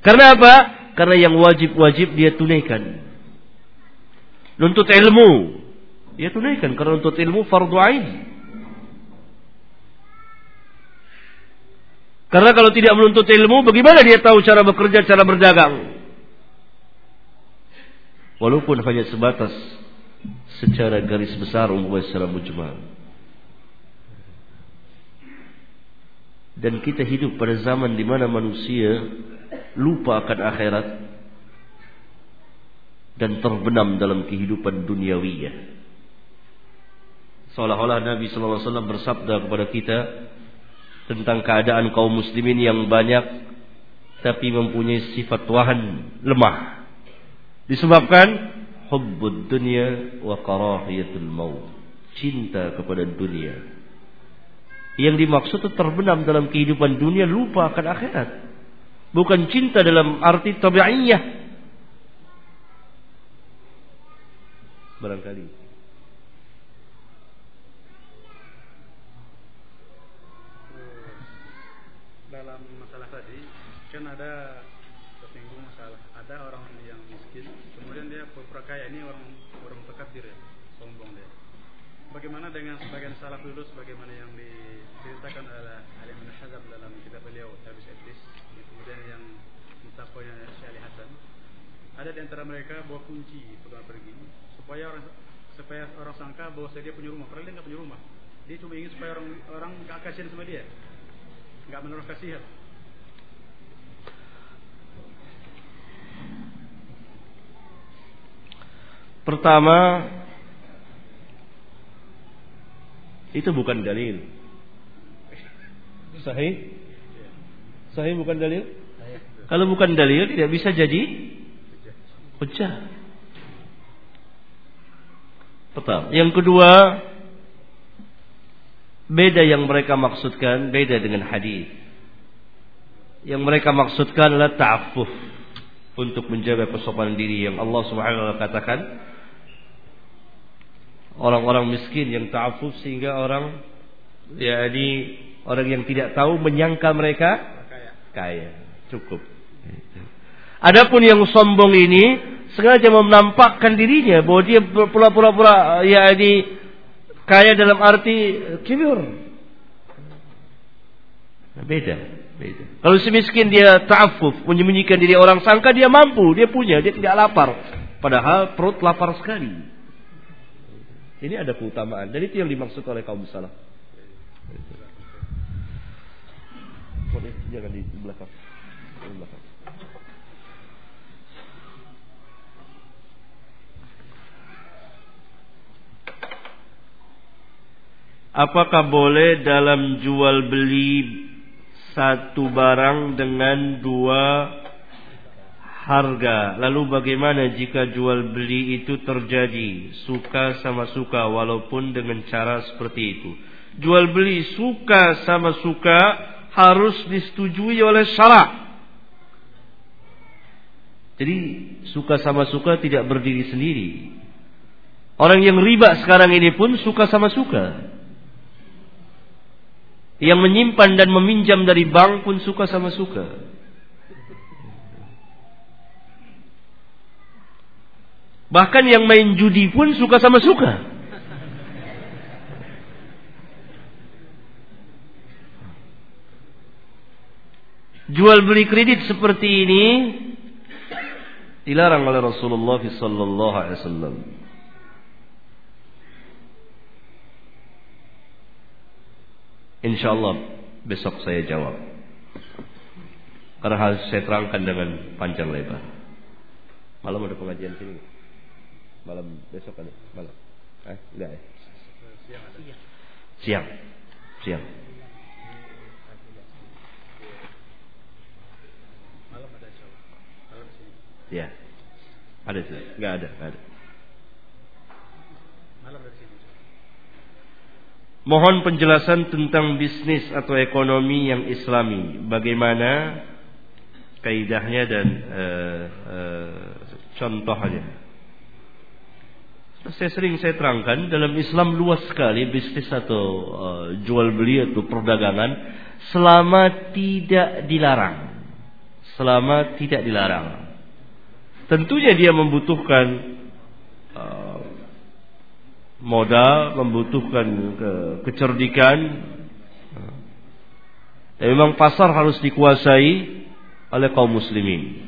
Karena apa? Karena yang wajib-wajib dia tunaikan. Nuntut ilmu, dia tunaikan karena nuntut ilmu fardu ain. Karena kalau tidak menuntut ilmu, bagaimana dia tahu cara bekerja, cara berdagang? Walaupun hanya sebatas secara garis besar umumnya secara mujmal. Dan kita hidup pada zaman di mana manusia lupa akan akhirat dan terbenam dalam kehidupan duniawiyah. Seolah-olah Nabi wasallam bersabda kepada kita tentang keadaan kaum muslimin yang banyak tapi mempunyai sifat wahan lemah. Disebabkan hubbud dunya wa karahiyatul maut. Cinta kepada dunia yang dimaksud itu terbenam dalam kehidupan dunia lupa akan akhirat. Bukan cinta dalam arti tabi'iyah. Barangkali. Dalam masalah tadi kan ada tersinggung masalah ada orang yang miskin kemudian dia pura kaya ini orang orang terkabir ya sombong dia. Bagaimana dengan sebagian salaf dulu sebagaimana yang diceritakan oleh Ali bin Hazm dalam kitab beliau Habis Iblis kemudian yang mutakonya Syekh Hasan ada di antara mereka bawa kunci pegang pergi supaya orang supaya orang sangka bahwa dia punya rumah padahal dia nggak punya rumah dia cuma ingin supaya orang orang nggak kasihan sama dia nggak menaruh kasihan Pertama, itu bukan dalil. Sahih? Sahih bukan dalil? Kalau bukan dalil tidak bisa jadi hujah. Pertama. Yang kedua, beda yang mereka maksudkan beda dengan hadis. Yang mereka maksudkan adalah ta'affuf untuk menjaga kesopanan diri yang Allah Subhanahu wa taala katakan orang-orang miskin yang ta'affuf sehingga orang yakni orang yang tidak tahu menyangka mereka kaya. Cukup. Adapun yang sombong ini sengaja menampakkan dirinya bahwa dia pura-pura yakni kaya dalam arti kibir. Beda, beda. Kalau si miskin dia ta'affuf, menyembunyikan diri orang sangka dia mampu, dia punya, dia tidak lapar. Padahal perut lapar sekali. Ini ada keutamaan. Dan itu yang dimaksud oleh kaum salaf. Jangan di belakang. Di belakang. Apakah boleh dalam jual beli satu barang dengan dua harga. Lalu bagaimana jika jual beli itu terjadi suka sama suka walaupun dengan cara seperti itu? Jual beli suka sama suka harus disetujui oleh syarak. Jadi suka sama suka tidak berdiri sendiri. Orang yang riba sekarang ini pun suka sama suka. Yang menyimpan dan meminjam dari bank pun suka sama suka. Bahkan yang main judi pun suka sama suka. Jual beli kredit seperti ini dilarang oleh Rasulullah sallallahu alaihi wasallam. Insyaallah besok saya jawab. Karena harus saya terangkan dengan panjang lebar. Malam ada pengajian sini. Malam besok ada malam. Eh, enggak ya? Siang. Siang. Malam ada. Ya. Ada sih. Enggak ada, enggak ada. Malam dari sini. Mohon penjelasan tentang bisnis atau ekonomi yang islami. Bagaimana kaidahnya dan uh, uh, contohnya. Saya sering saya terangkan dalam Islam luas sekali bisnis atau uh, jual beli atau perdagangan selama tidak dilarang. selama tidak dilarang. Tentunya dia membutuhkan uh, modal, membutuhkan ke, kecerdikan. Dan memang pasar harus dikuasai oleh kaum muslimin.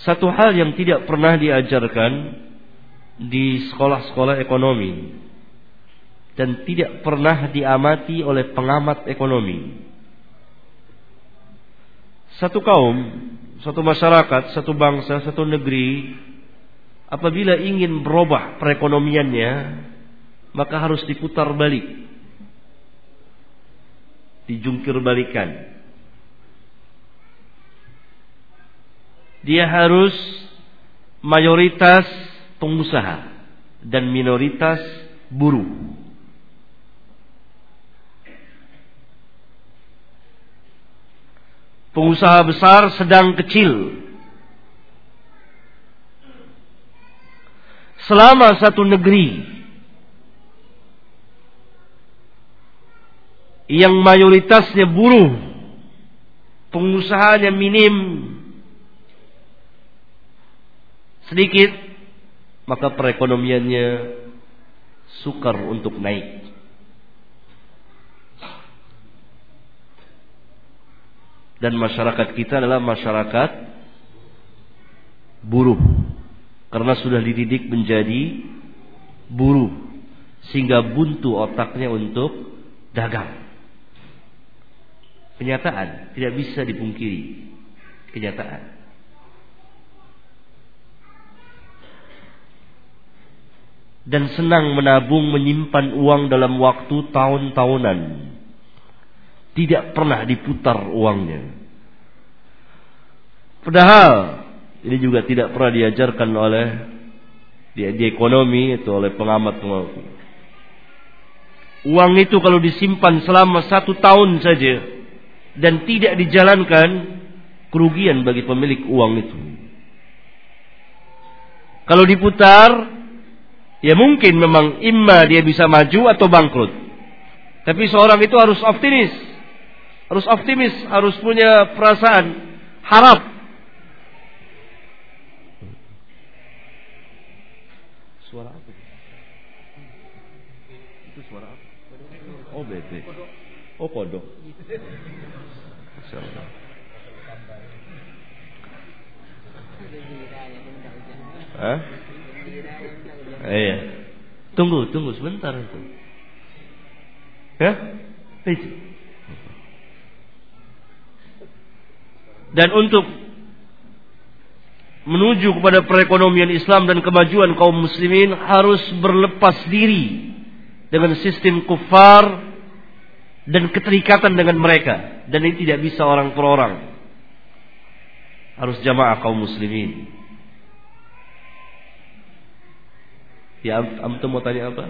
Satu hal yang tidak pernah diajarkan di sekolah-sekolah ekonomi dan tidak pernah diamati oleh pengamat ekonomi. Satu kaum, satu masyarakat, satu bangsa, satu negeri apabila ingin berubah perekonomiannya maka harus diputar balik. Dijungkir balikan. Dia harus mayoritas pengusaha dan minoritas buruh. pengusaha besar sedang kecil. Selama satu negeri yang mayoritasnya buruh, pengusahanya minim, sedikit, maka perekonomiannya sukar untuk naik. dan masyarakat kita adalah masyarakat buruh karena sudah dididik menjadi buruh sehingga buntu otaknya untuk dagang. Kenyataan tidak bisa dipungkiri. Kenyataan. Dan senang menabung menyimpan uang dalam waktu tahun-tahunan tidak pernah diputar uangnya. Padahal ini juga tidak pernah diajarkan oleh di, di ekonomi itu oleh pengamat pengamat. Uang itu kalau disimpan selama satu tahun saja dan tidak dijalankan kerugian bagi pemilik uang itu. Kalau diputar, ya mungkin memang imma dia bisa maju atau bangkrut. Tapi seorang itu harus optimis harus optimis, harus punya perasaan harap. Oh kodok. Hah? Iya. Tunggu, tunggu sebentar itu. Ya? Itu. dan untuk menuju kepada perekonomian Islam dan kemajuan kaum muslimin harus berlepas diri dengan sistem kufar dan keterikatan dengan mereka. Dan ini tidak bisa orang per orang. Harus jamaah kaum muslimin. Ya antum mau tanya apa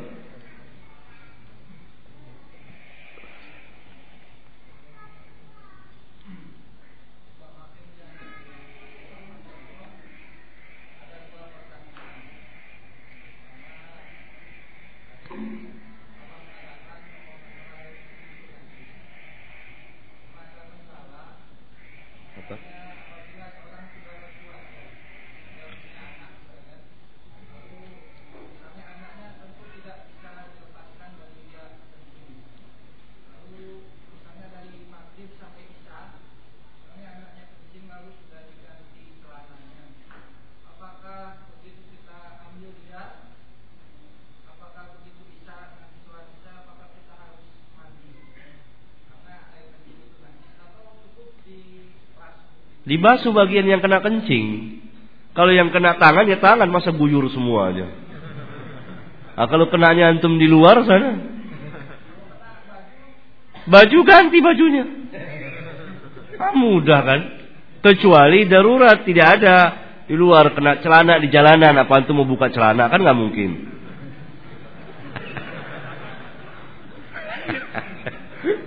Dibasuh bagian yang kena kencing. Kalau yang kena tangan ya tangan masa buyur semuanya. Nah, kalau kenanya antum di luar sana. Baju ganti bajunya. Nah, mudah kan? Kecuali darurat tidak ada di luar kena celana di jalanan apa antum mau buka celana kan nggak mungkin.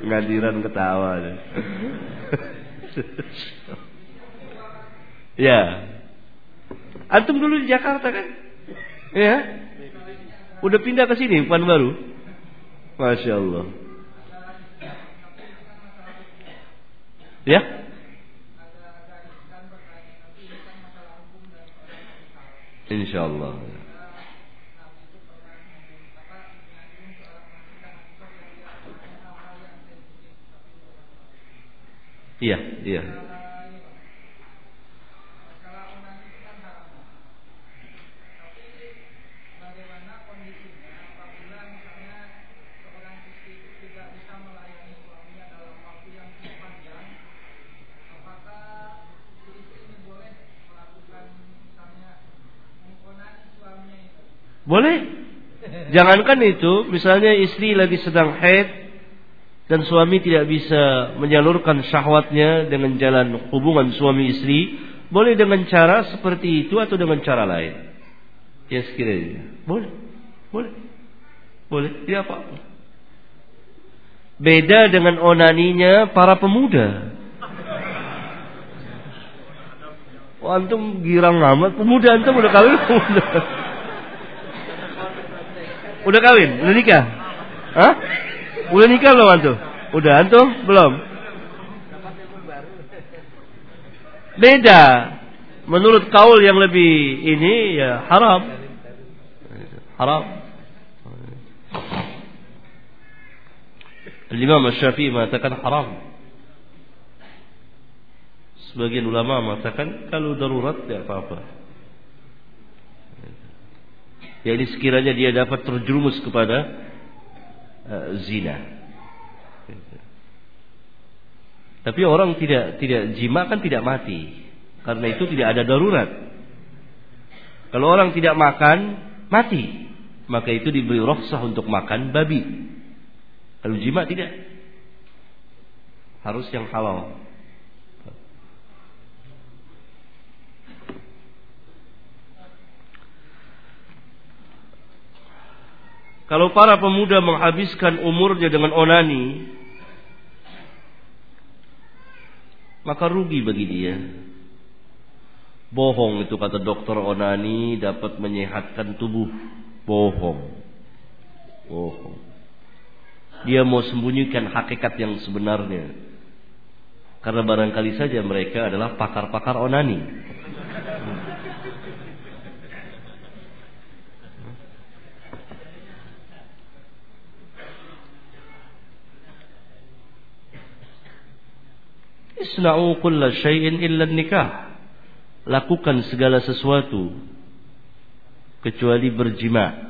Ngadiran ketawa. Ya. Antum dulu di Jakarta kan? Ya. Udah pindah ke sini, Puan baru. Masya Allah. Ya. Insya Allah. Iya, iya. Boleh. Jangankan itu, misalnya istri lagi sedang haid dan suami tidak bisa menyalurkan syahwatnya dengan jalan hubungan suami istri, boleh dengan cara seperti itu atau dengan cara lain. Ya sekiranya. Boleh. Boleh. Boleh. Tidak apa Beda dengan onaninya para pemuda. Oh, antum girang amat pemuda antum udah kawin pemuda. Udah kawin? Udah nikah? Hah? Udah nikah belum antum? Udah antum? Belum? Beda. Menurut kaul yang lebih ini ya haram. Haram. Imam Syafi'i mengatakan haram. Sebagian ulama mengatakan kalau darurat tidak apa-apa. Ya ini sekiranya dia dapat terjerumus kepada uh, zina. Tapi orang tidak tidak jima kan tidak mati. Karena itu tidak ada darurat. Kalau orang tidak makan, mati. Maka itu diberi rukhsah untuk makan babi. Kalau jima tidak. Harus yang halal. Kalau para pemuda menghabiskan umurnya dengan onani, maka rugi bagi dia. Bohong itu kata dokter onani dapat menyehatkan tubuh. Bohong. Bohong. Dia mau sembunyikan hakikat yang sebenarnya. Karena barangkali saja mereka adalah pakar-pakar onani. Isna'u kulla syai'in illa nikah. Lakukan segala sesuatu kecuali berjima.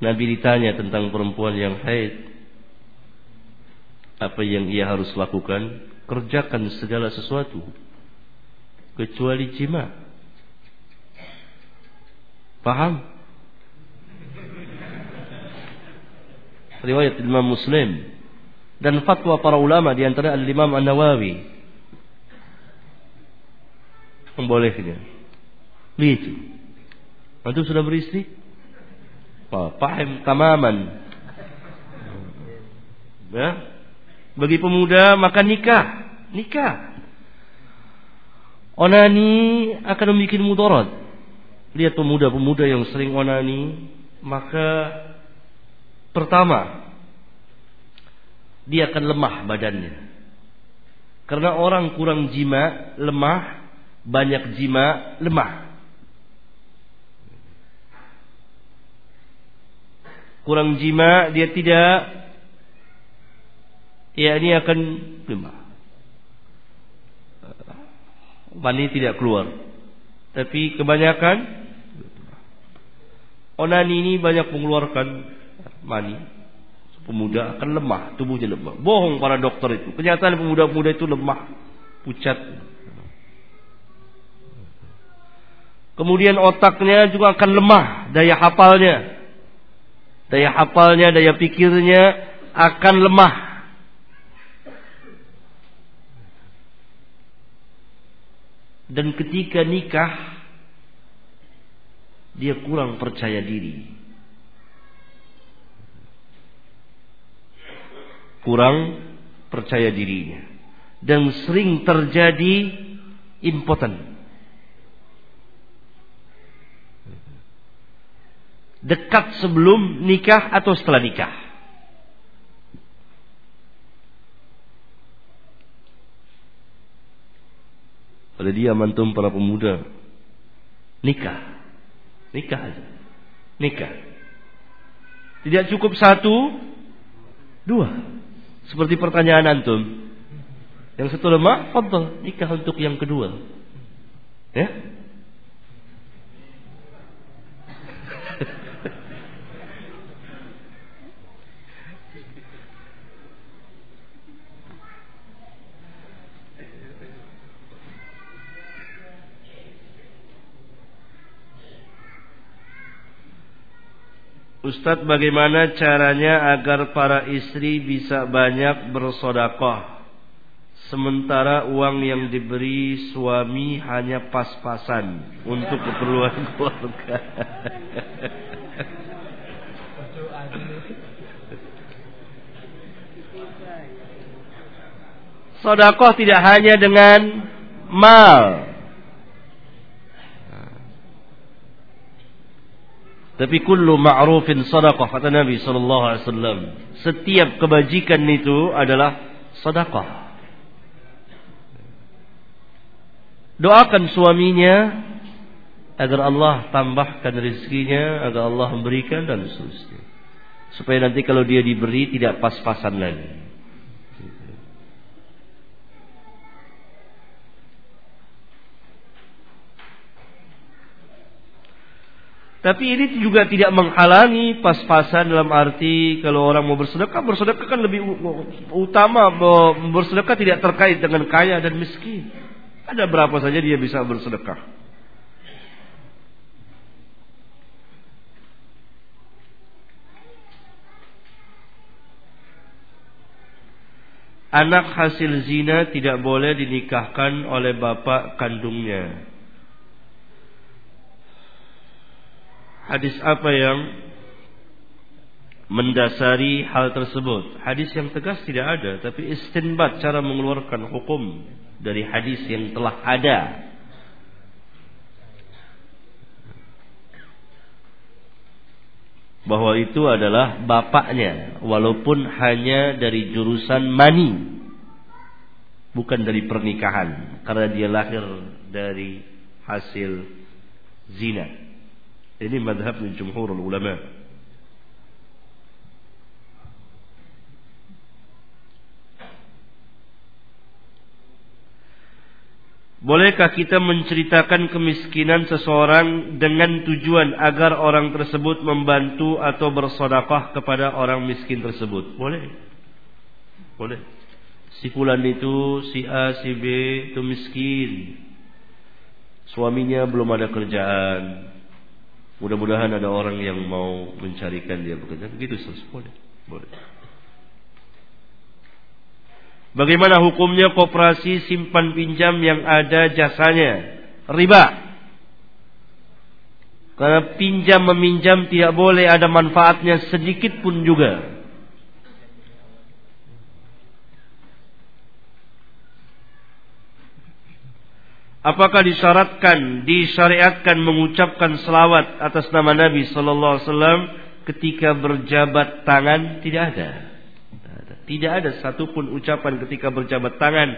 Nabi ditanya tentang perempuan yang haid. Apa yang ia harus lakukan? Kerjakan segala sesuatu kecuali jima. Paham? Riwayat Imam Muslim dan fatwa para ulama di antara Al-Imam An-Nawawi membolehnya. Begitu. Antum sudah beristri? Paham tamaman. Ya. Bagi pemuda maka nikah, nikah. Onani akan membuat mudarat. Lihat pemuda-pemuda yang sering onani, maka pertama dia akan lemah badannya. Karena orang kurang jima, lemah, banyak jima, lemah. Kurang jima, dia tidak ya ini akan lemah. Mani tidak keluar. Tapi kebanyakan onani ini banyak mengeluarkan mani pemuda akan lemah, tubuhnya lemah. Bohong para dokter itu. Kenyataan pemuda-pemuda itu lemah, pucat. Kemudian otaknya juga akan lemah, daya hafalnya. Daya hafalnya, daya pikirnya akan lemah. Dan ketika nikah, dia kurang percaya diri. Kurang percaya dirinya dan sering terjadi impoten. Dekat sebelum nikah atau setelah nikah. Pada dia mantum para pemuda Nikah. Nikah aja. Nikah. Tidak cukup satu, dua. Seperti pertanyaan antum. Yang satu lemah, fadl, nikah untuk yang kedua. Ya? Ustadz bagaimana caranya agar para istri bisa banyak bersodakoh Sementara uang yang diberi suami hanya pas-pasan Untuk keperluan keluarga. Sodakoh tidak hanya dengan mal Tapi kullu ma'rufin sadaqah kata Nabi sallallahu alaihi wasallam. Setiap kebajikan itu adalah sedekah. Doakan suaminya agar Allah tambahkan rezekinya, agar Allah memberikan dan seterusnya. Supaya nanti kalau dia diberi tidak pas-pasan lagi. Tapi ini juga tidak menghalangi pas-pasan dalam arti kalau orang mau bersedekah, bersedekah kan lebih utama bersedekah tidak terkait dengan kaya dan miskin. Ada berapa saja dia bisa bersedekah. Anak hasil zina tidak boleh dinikahkan oleh bapak kandungnya. Hadis apa yang mendasari hal tersebut? Hadis yang tegas tidak ada, tapi istinbat cara mengeluarkan hukum dari hadis yang telah ada. Bahwa itu adalah bapaknya walaupun hanya dari jurusan mani bukan dari pernikahan karena dia lahir dari hasil zina. Ini madhab jumhur ulama. Bolehkah kita menceritakan kemiskinan seseorang dengan tujuan agar orang tersebut membantu atau bersodakah kepada orang miskin tersebut? Boleh. Boleh. Si fulan itu, si A, si B itu miskin. Suaminya belum ada kerjaan. Mudah-mudahan ada orang yang mau mencarikan dia bekerja. Begitu boleh. Boleh. Bagaimana hukumnya koperasi simpan pinjam yang ada jasanya? Riba. Karena pinjam meminjam tidak boleh ada manfaatnya sedikit pun juga. Apakah disyaratkan, disyariatkan mengucapkan selawat atas nama Nabi Sallallahu Alaihi Wasallam ketika berjabat tangan? Tidak ada. Tidak ada satupun ucapan ketika berjabat tangan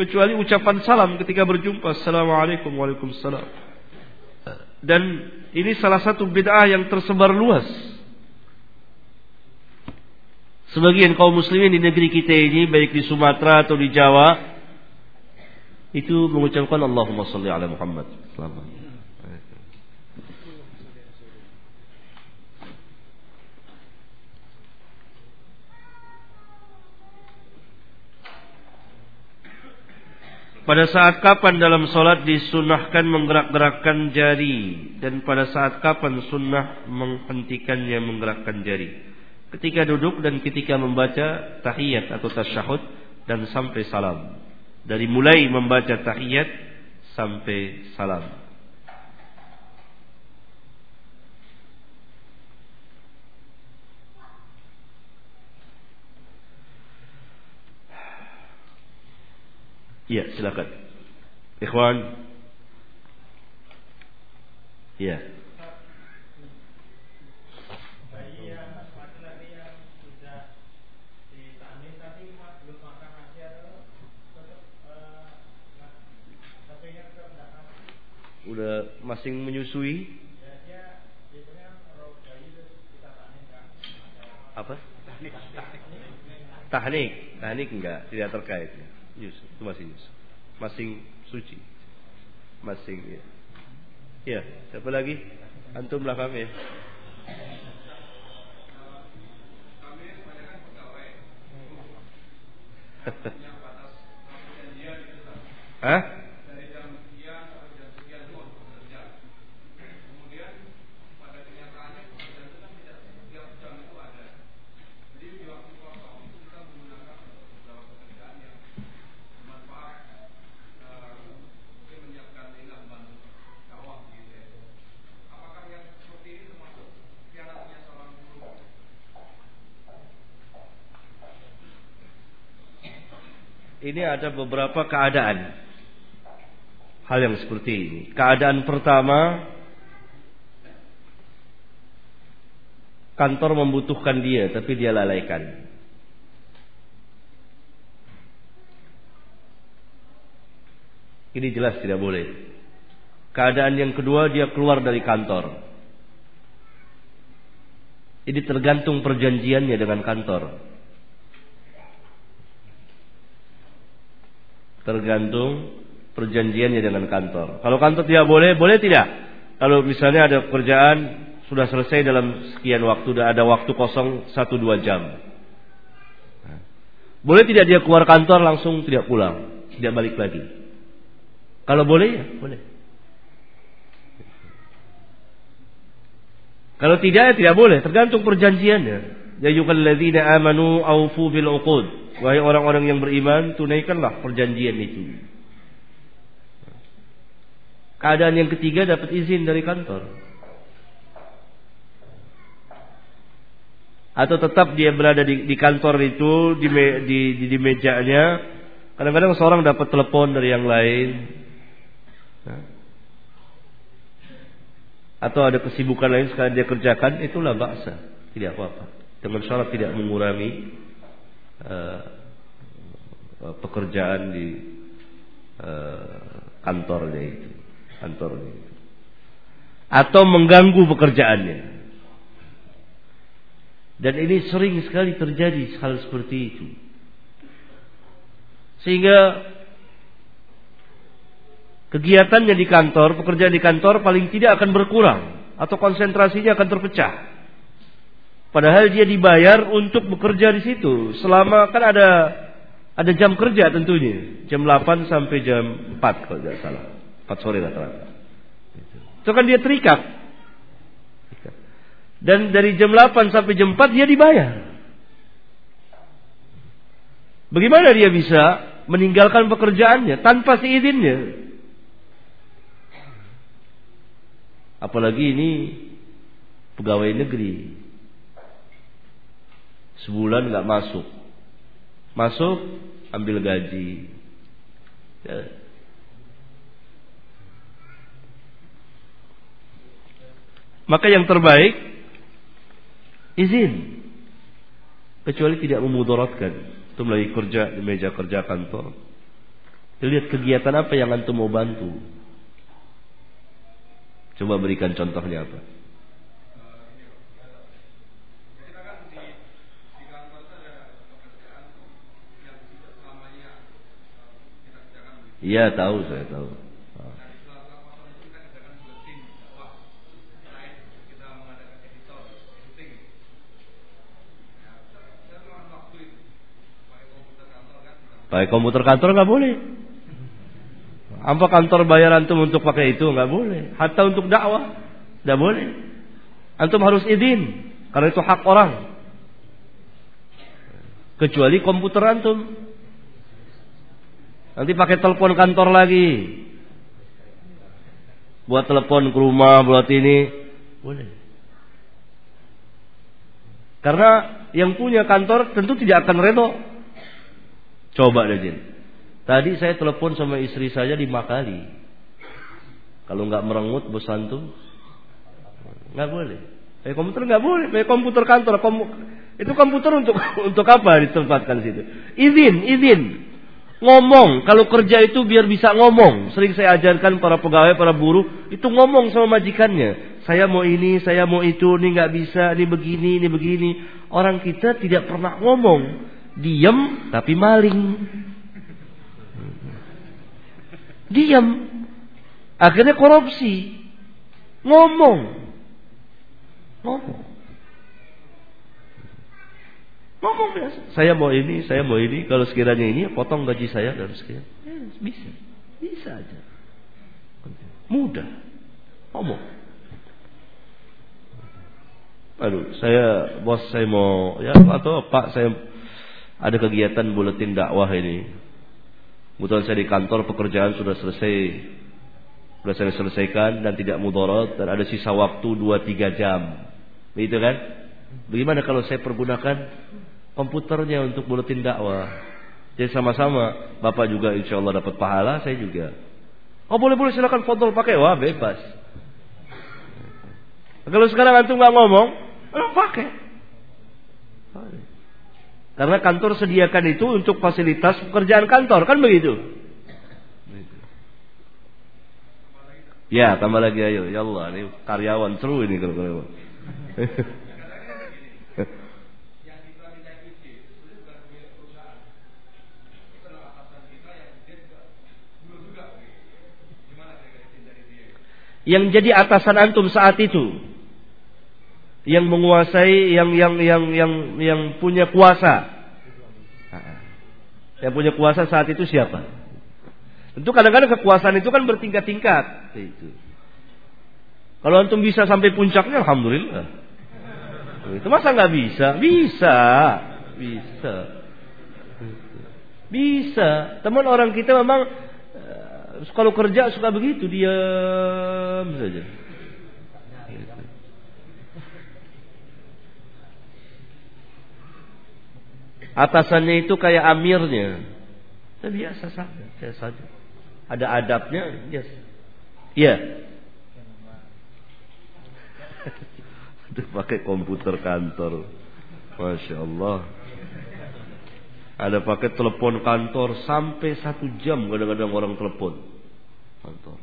kecuali ucapan salam ketika berjumpa. Assalamualaikum Waalaikumsalam. Dan ini salah satu bid'ah yang tersebar luas. Sebagian kaum muslimin di negeri kita ini baik di Sumatera atau di Jawa itu mengucapkan Allahumma salli ala Muhammad. Selamat. Pada saat kapan dalam solat disunahkan menggerak-gerakkan jari dan pada saat kapan sunnah menghentikannya menggerakkan jari? Ketika duduk dan ketika membaca tahiyat atau tasyahud dan sampai salam dari mulai membaca tahiyat sampai salam. Ya, silakan. Ikhwan. Ya. Udah masing menyusui. Apa? Tahnik, tahnik enggak, tidak terkait. Yus, itu masih yus. Masing suci. Masing ya. Ya, siapa lagi? Antum belakang ya. Hah? Ini ada beberapa keadaan hal yang seperti ini. Keadaan pertama kantor membutuhkan dia tapi dia lalaikan. Ini jelas tidak boleh. Keadaan yang kedua dia keluar dari kantor. Ini tergantung perjanjiannya dengan kantor. Tergantung perjanjiannya dengan kantor. Kalau kantor tidak boleh, boleh tidak? Kalau misalnya ada pekerjaan sudah selesai dalam sekian waktu, sudah ada waktu kosong satu dua jam. Boleh tidak dia keluar kantor langsung tidak pulang, tidak balik lagi? Kalau boleh ya boleh. Kalau tidak ya tidak boleh, tergantung perjanjiannya. Ya yuqalladzina amanu aufu bil uqud. Wahai orang-orang yang beriman, tunaikanlah perjanjian itu. Keadaan yang ketiga dapat izin dari kantor. Atau tetap dia berada di, di kantor itu, di, me, di, di, di mejanya. Kadang-kadang seorang dapat telepon dari yang lain. Atau ada kesibukan lain sekali dia kerjakan, itulah baksa. Tidak apa-apa. Dengan syarat tidak mengurangi uh, pekerjaan di uh, kantornya itu, kantornya itu, atau mengganggu pekerjaannya. Dan ini sering sekali terjadi hal seperti itu. Sehingga kegiatannya di kantor, pekerjaan di kantor paling tidak akan berkurang atau konsentrasinya akan terpecah. Padahal dia dibayar untuk bekerja di situ. Selama kan ada ada jam kerja tentunya. Jam 8 sampai jam 4 kalau tidak salah. 4 sore rata-rata. Itu kan dia terikat. Dan dari jam 8 sampai jam 4 dia dibayar. Bagaimana dia bisa meninggalkan pekerjaannya tanpa seizinnya? Apalagi ini pegawai negeri sebulan nggak masuk. Masuk ambil gaji. Ya. maka yang terbaik izin. Kecuali tidak memudaratkan. Itu lagi kerja di meja kerja kantor. Lihat kegiatan apa yang antum mau bantu. Coba berikan contohnya apa Iya tahu saya tahu. Pakai komputer kantor nggak boleh. Apa kantor bayar antum untuk pakai itu nggak boleh. Hatta untuk dakwah nggak boleh. Antum harus izin karena itu hak orang. Kecuali komputer antum Nanti pakai telepon kantor lagi. Buat telepon ke rumah, buat ini. Boleh. Karena yang punya kantor tentu tidak akan redo. Coba deh Jin. Tadi saya telepon sama istri saya lima kali. Kalau nggak merengut bos antum, nggak boleh. Pakai komputer nggak boleh. Pakai komputer kantor. Kom itu komputer untuk untuk apa ditempatkan situ? Izin, izin. Ngomong, kalau kerja itu biar bisa ngomong. Sering saya ajarkan para pegawai, para buruh, itu ngomong sama majikannya. Saya mau ini, saya mau itu, ini nggak bisa, ini begini, ini begini. Orang kita tidak pernah ngomong. Diam, tapi maling. Diam. Akhirnya korupsi. Ngomong. Ngomong. Ngomong biasa. Saya mau ini, saya mau ini. Kalau sekiranya ini, potong gaji saya dan sekian. Ya, bisa. Bisa aja. Mudah. Ngomong. Aduh, saya bos saya mau ya atau Pak saya ada kegiatan buletin dakwah ini. Kebetulan saya di kantor pekerjaan sudah selesai. Sudah saya selesaikan dan tidak mudorot dan ada sisa waktu 2-3 jam. Begitu kan? Bagaimana kalau saya pergunakan komputernya untuk buletin dakwah. Jadi sama-sama, Bapak juga insya Allah dapat pahala, saya juga. Oh boleh boleh silakan foto pakai, wah bebas. Kalau sekarang antum nggak ngomong, eh, pakai. Karena kantor sediakan itu untuk fasilitas pekerjaan kantor, kan begitu? Ya, tambah lagi ayo. Ya Allah, ini karyawan seru ini kalau karyawan. yang jadi atasan antum saat itu. Yang menguasai yang yang yang yang yang punya kuasa. Yang punya kuasa saat itu siapa? Tentu kadang-kadang kekuasaan itu kan bertingkat-tingkat. Itu. Kalau antum bisa sampai puncaknya alhamdulillah. Itu masa nggak bisa? Bisa. Bisa. Bisa. Teman orang kita memang kalau kerja suka begitu, diam saja. Atasannya itu kayak amirnya. Ya, biasa saja, biasa saja. Ada adabnya, yes. Iya. pakai komputer kantor. Masya Allah. Ada pakai telepon kantor sampai satu jam kadang-kadang orang telepon kantor.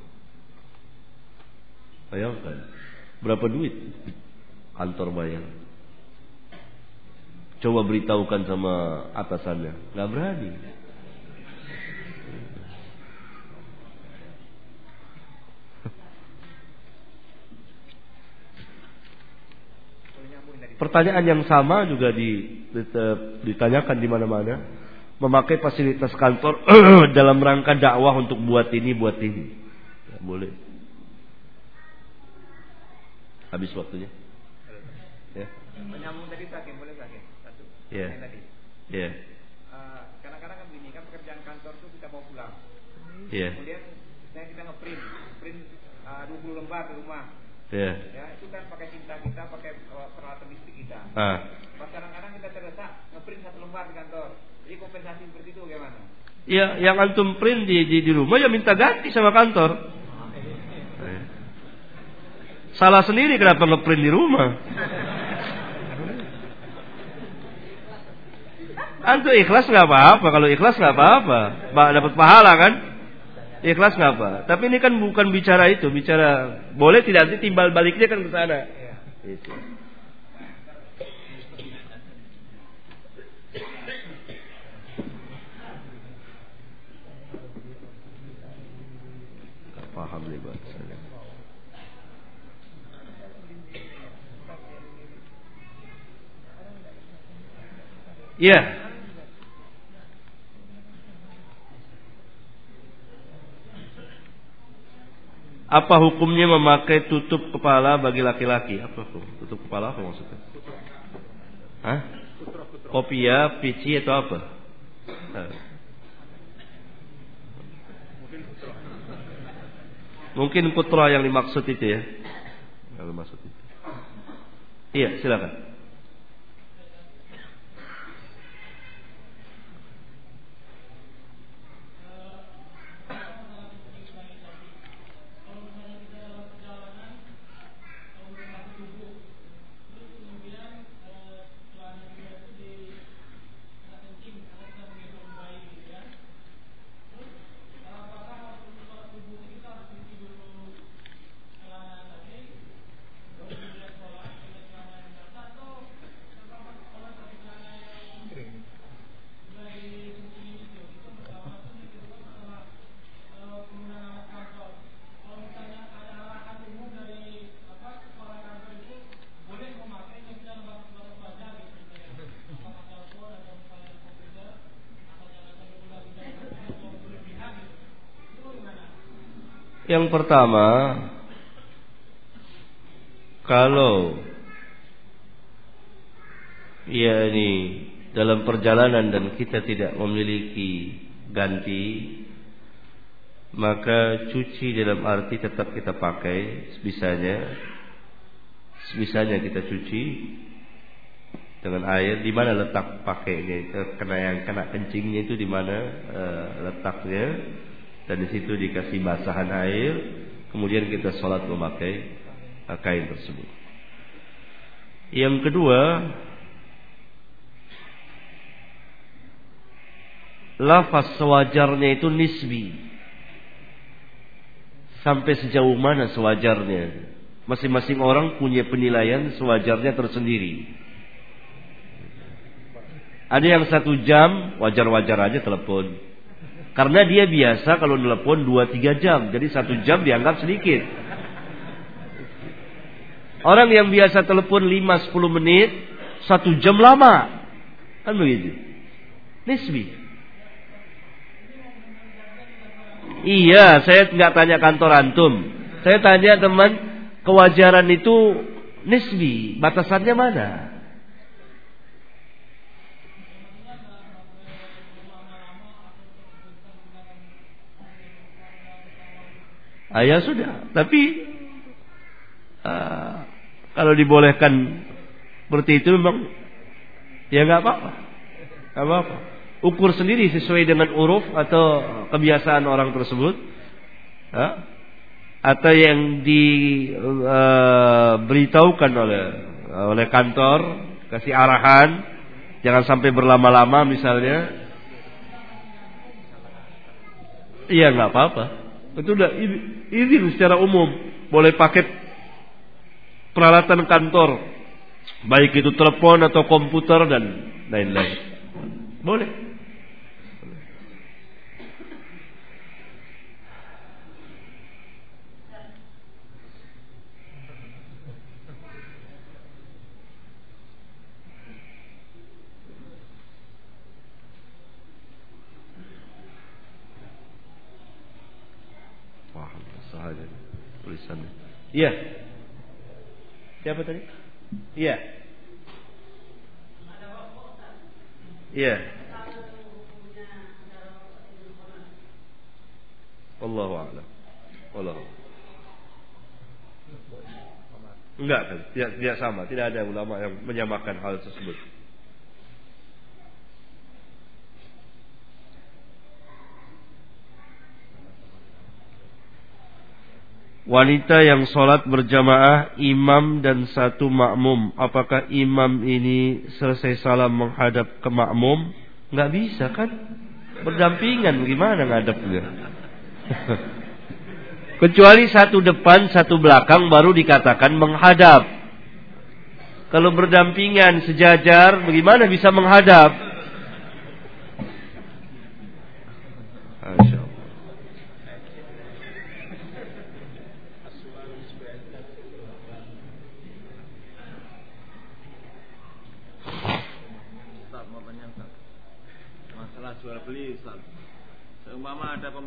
Bayangkan berapa duit kantor bayar. Coba beritahukan sama atasannya, nggak berani. Pertanyaan yang sama juga ditanyakan di mana-mana. Memakai fasilitas kantor dalam rangka dakwah untuk buat ini, buat ini. Ya, boleh. Habis waktunya. Ya. Menyambung tadi sakit, boleh sakit? Satu. Ya. Tadi. Ya. Uh, kadang-kadang kan begini kan pekerjaan kantor itu kita bawa pulang. Iya. Kemudian saya kita ngeprint, print uh, 20 lembar di rumah. Iya. Ya, itu kan pakai cinta kita, pakai uh, peralatan listrik kita. Ah. Pas kadang-kadang kita terdesak ngeprint satu lembar di kantor. Jadi kompensasi seperti itu gimana? Ya, yang antum print di, di, di rumah ya minta ganti sama kantor. Salah sendiri kenapa ngeprint di rumah? Antum ikhlas nggak apa-apa, kalau ikhlas nggak apa-apa, dapat pahala kan? Ikhlas nggak apa. Tapi ini kan bukan bicara itu, bicara boleh tidak nanti timbal baliknya kan ke sana. Itu. paham nih bahasanya. Iya. Apa hukumnya memakai tutup kepala bagi laki-laki? Apa hukum? Tutup kepala apa maksudnya? Hah? Kopia, pici atau apa? Mungkin putra yang dimaksud itu ya. Yang dimaksud itu. Iya, silakan. Yang pertama, kalau ya ini dalam perjalanan dan kita tidak memiliki ganti maka cuci dalam arti tetap kita pakai sebisanya sebisanya kita cuci dengan air. Di mana letak pakainya? Kena yang kena kencingnya itu di mana uh, letaknya dan di situ dikasih basahan air kemudian kita sholat memakai uh, kain tersebut yang kedua lafaz sewajarnya itu nisbi Sampai sejauh mana sewajarnya? Masing-masing orang punya penilaian sewajarnya tersendiri. Ada yang satu jam, wajar-wajar aja telepon. Karena dia biasa kalau telepon 2-3 jam. Jadi satu jam dianggap sedikit. Orang yang biasa telepon 5-10 menit, satu jam lama. Kan begitu. Nisbi. Iya, saya nggak tanya kantor antum. Saya tanya teman, kewajaran itu nisbi, batasannya mana? Ah, ya sudah, tapi uh, kalau dibolehkan seperti itu memang ya nggak apa-apa, nggak apa-apa. Ukur sendiri sesuai dengan uruf atau kebiasaan orang tersebut. Ya? atau yang diberitahukan uh, oleh oleh kantor kasih arahan jangan sampai berlama-lama misalnya. Iya nggak apa-apa itu udah izin secara umum. Boleh pakai peralatan kantor. Baik itu telepon atau komputer dan lain-lain. Boleh Iya. Siapa tadi? Iya. Iya. Allahu a'lam. Allah. Enggak? Tidak, tidak sama. Tidak ada ulama yang menyamakan hal tersebut. Wanita yang sholat berjamaah imam dan satu makmum. Apakah imam ini selesai salam menghadap ke makmum? Nggak bisa kan? Berdampingan gimana ngadepnya? Kecuali satu depan, satu belakang baru dikatakan menghadap. Kalau berdampingan sejajar, bagaimana bisa menghadap?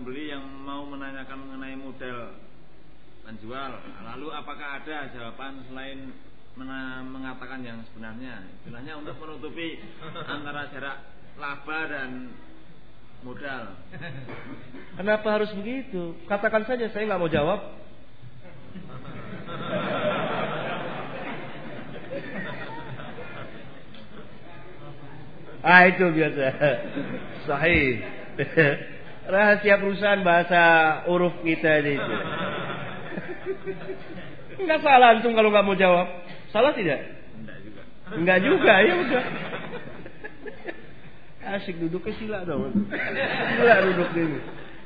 pembeli yang mau menanyakan mengenai model penjual, lalu apakah ada jawaban selain mengatakan yang sebenarnya? Istilahnya untuk menutupi antara jarak laba dan modal. Kenapa harus begitu? Katakan saja saya nggak mau jawab. ah itu biasa. Sahih rahasia perusahaan bahasa huruf kita itu. Enggak salah antum kalau nggak mau jawab. Salah tidak? Enggak juga. Enggak juga, ya udah. Asik duduk ke sila dong. Sila duduk ini.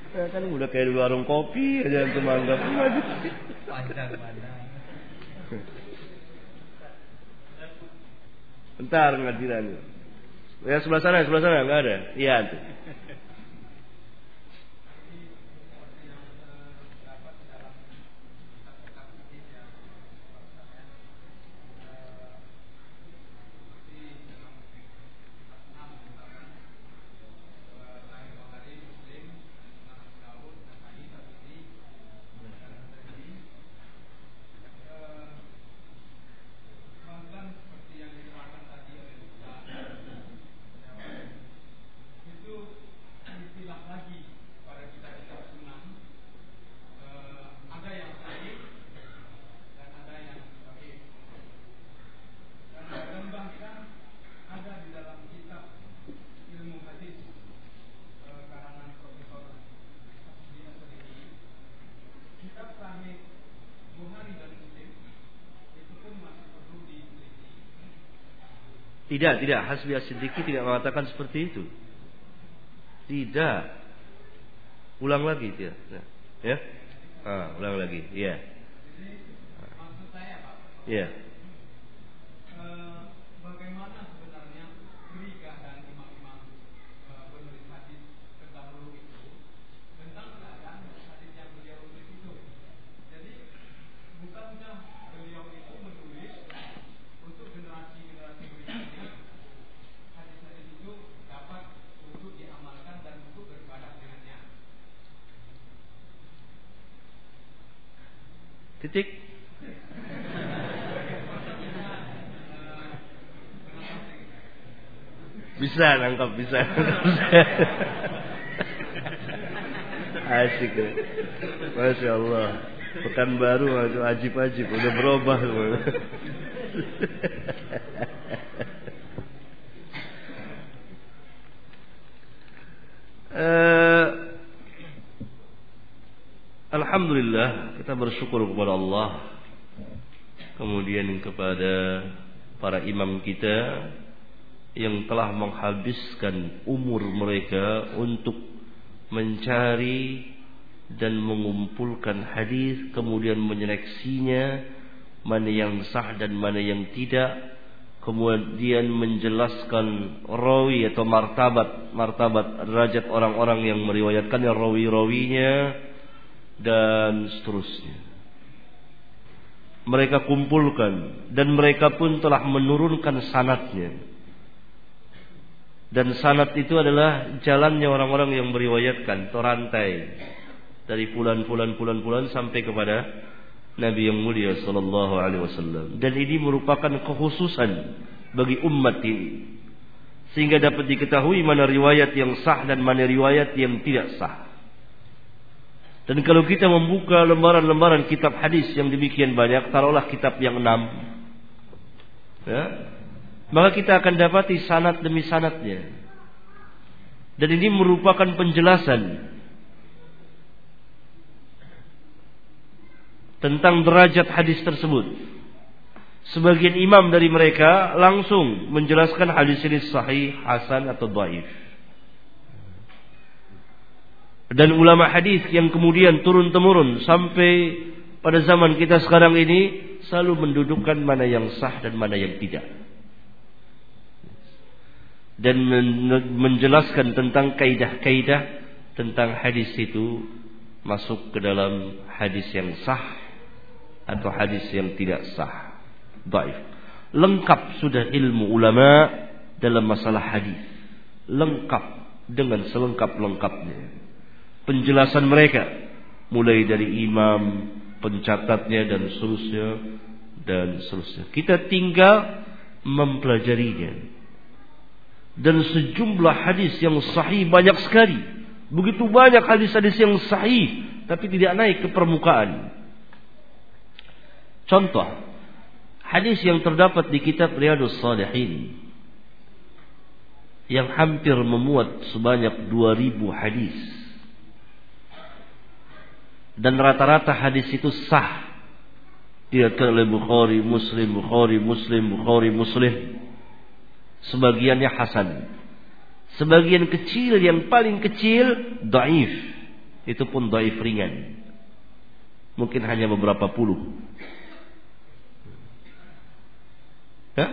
Ya, kan udah kayak di warung kopi aja antum anggap. Panjang panjang. Bentar ngadiran. Ya sebelah sana, sebelah sana enggak ada. Iya tuh. Tidak, tidak. Hasbi As-Siddiqi tidak mengatakan seperti itu. Tidak. Ulang lagi dia. Nah, ya. Ah, ulang lagi. Iya. Iya. eh, bagaimana sebenarnya Gerika dan imam-imam eh, penulis hadis terdahulu itu tentang keadaan hadis yang beliau tulis itu. Jadi bukankah beliau itu menulis untuk generasi-generasi berikutnya hadis-hadis itu dapat untuk diamalkan dan untuk beribadah dengannya. Titik. Bisa nangkap, bisa. Asik. ya. Masya Allah. Pekan baru ajib-ajib. Udah berubah semua. Eh, Alhamdulillah kita bersyukur kepada Allah Kemudian kepada para imam kita Yang telah menghabiskan umur mereka Untuk mencari dan mengumpulkan hadis Kemudian menyeleksinya Mana yang sah dan mana yang tidak Kemudian menjelaskan rawi atau martabat Martabat derajat orang-orang yang meriwayatkannya Rawi-rawinya dan seterusnya. Mereka kumpulkan dan mereka pun telah menurunkan sanatnya. Dan sanat itu adalah jalannya orang-orang yang meriwayatkan terantai dari bulan-bulan sampai kepada Nabi yang mulia sallallahu alaihi wasallam. Dan ini merupakan kekhususan bagi umat ini. Sehingga dapat diketahui mana riwayat yang sah dan mana riwayat yang tidak sah. Dan kalau kita membuka lembaran-lembaran kitab hadis yang demikian banyak, taruhlah kitab yang enam, ya, maka kita akan dapati sanat demi sanatnya. Dan ini merupakan penjelasan tentang derajat hadis tersebut. Sebagian imam dari mereka langsung menjelaskan hadis ini sahih, hasan atau dhaif. Dan ulama hadis yang kemudian turun temurun sampai pada zaman kita sekarang ini selalu mendudukkan mana yang sah dan mana yang tidak. Dan menjelaskan tentang kaidah-kaidah tentang hadis itu masuk ke dalam hadis yang sah atau hadis yang tidak sah. Baik. Lengkap sudah ilmu ulama dalam masalah hadis. Lengkap dengan selengkap-lengkapnya penjelasan mereka mulai dari imam, pencatatnya dan seterusnya dan seterusnya. Kita tinggal mempelajarinya. Dan sejumlah hadis yang sahih banyak sekali. Begitu banyak hadis-hadis yang sahih tapi tidak naik ke permukaan. Contoh, hadis yang terdapat di kitab Riyadus Salihin yang hampir memuat sebanyak 2000 hadis dan rata-rata hadis itu sah diriwayatkan oleh Bukhari, Muslim, Bukhari, Muslim, Bukhari, Muslim. Sebagiannya hasan. Sebagian kecil yang paling kecil daif. Itu pun daif ringan. Mungkin hanya beberapa puluh. Hah?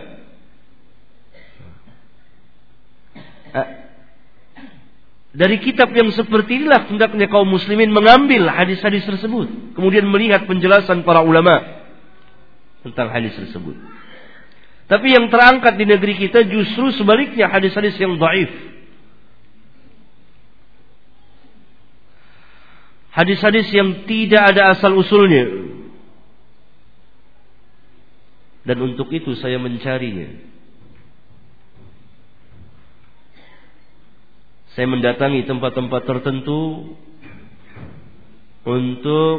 Dari kitab yang seperti inilah hendaknya kaum muslimin mengambil hadis-hadis tersebut. Kemudian melihat penjelasan para ulama tentang hadis tersebut. Tapi yang terangkat di negeri kita justru sebaliknya hadis-hadis yang daif. Hadis-hadis yang tidak ada asal usulnya. Dan untuk itu saya mencarinya. Saya mendatangi tempat-tempat tertentu untuk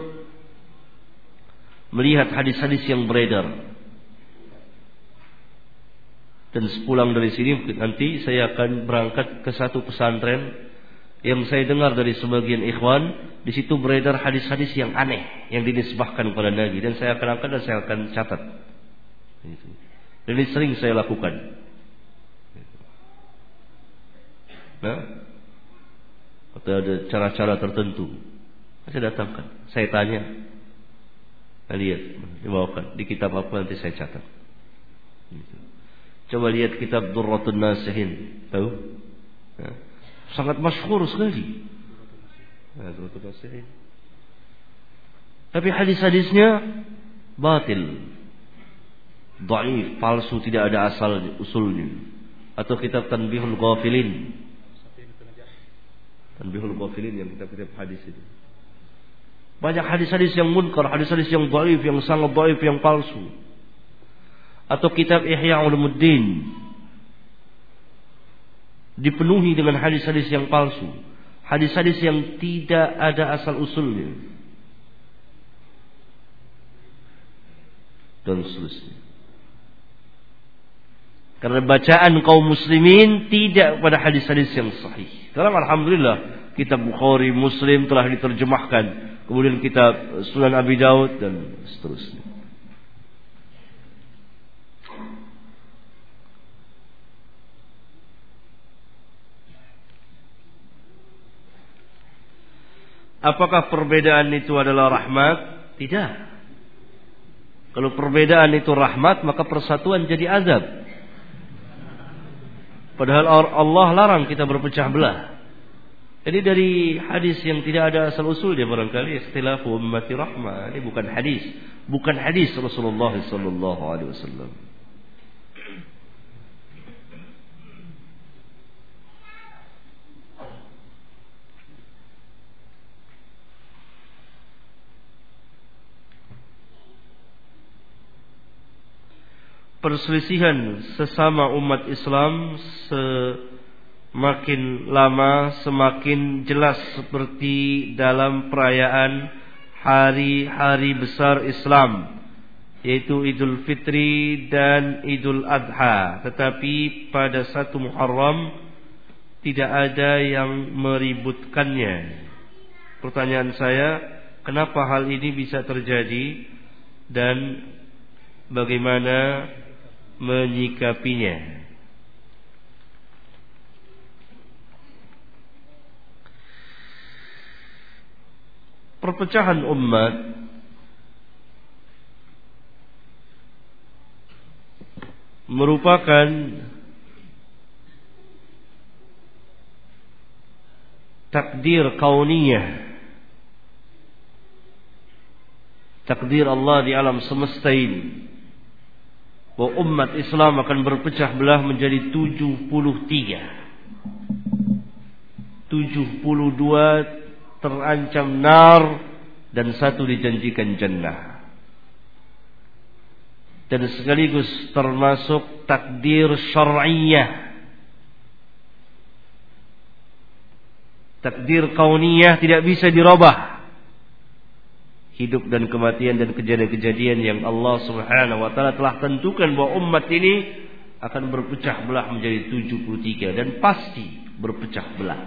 melihat hadis-hadis yang beredar. Dan sepulang dari sini nanti saya akan berangkat ke satu pesantren yang saya dengar dari sebagian ikhwan di situ beredar hadis-hadis yang aneh yang dinisbahkan kepada Nabi dan saya akan angkat dan saya akan catat. Dan ini sering saya lakukan. Nah, atau ada cara-cara tertentu. Saya datangkan, saya tanya, saya lihat, dibawakan di kitab apa nanti saya catat. Gitu. Coba lihat kitab Durratun Nasihin, tahu? Nah, sangat masyhur sekali. Nah, Durratun Nasihin. Tapi hadis-hadisnya batil. Dhaif, palsu, tidak ada asal usulnya. Atau kitab Tanbihul Ghafilin. Tanbihul Ghafilin yang kitab-kitab hadis itu. Banyak hadis-hadis yang munkar, hadis-hadis yang dhaif, yang sangat dhaif, yang palsu. Atau kitab Ihya Ulumuddin. Dipenuhi dengan hadis-hadis yang palsu. Hadis-hadis yang tidak ada asal usulnya. Dan seterusnya. Karena bacaan kaum muslimin tidak pada hadis-hadis yang sahih. Sekarang alhamdulillah kitab Bukhari, Muslim telah diterjemahkan. Kemudian kitab Sunan Abi Daud dan seterusnya. Apakah perbedaan itu adalah rahmat? Tidak. Kalau perbedaan itu rahmat, maka persatuan jadi azab. Padahal Allah larang kita berpecah belah. Jadi dari hadis yang tidak ada asal usul dia barangkali ikhtilafu ummati rahmah. Ini bukan hadis, bukan hadis Rasulullah sallallahu alaihi wasallam. Perselisihan sesama umat Islam semakin lama semakin jelas seperti dalam perayaan hari-hari besar Islam yaitu Idul Fitri dan Idul Adha. Tetapi pada satu Muharram tidak ada yang meributkannya. Pertanyaan saya kenapa hal ini bisa terjadi? Dan bagaimana menyikapinya. Perpecahan umat merupakan takdir kauniyah takdir Allah di alam semesta ini bahwa umat Islam akan berpecah belah menjadi 73. 72 terancam nar dan satu dijanjikan jannah. Dan sekaligus termasuk takdir syar'iyah. Takdir kauniyah tidak bisa dirubah hidup dan kematian dan kejadian-kejadian yang Allah Subhanahu wa taala telah tentukan bahwa umat ini akan berpecah belah menjadi 73 dan pasti berpecah belah.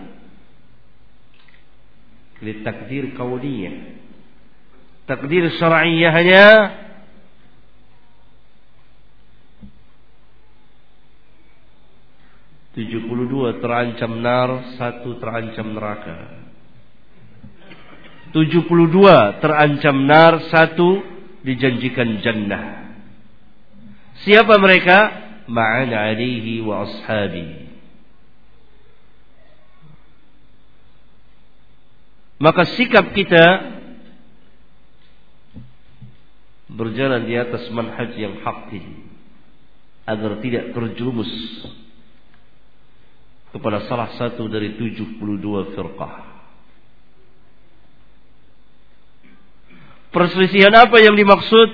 Ini takdir kauniyah. Takdir syar'iyyahnya tujuh puluh dua terancam nar, satu terancam neraka. 72 terancam nar, satu dijanjikan jannah. Siapa mereka? Ma'ana alihi wa ashabi. Maka sikap kita berjalan di atas manhaj yang hak ini agar tidak terjerumus kepada salah satu dari 72 firqah. Perselisihan apa yang dimaksud?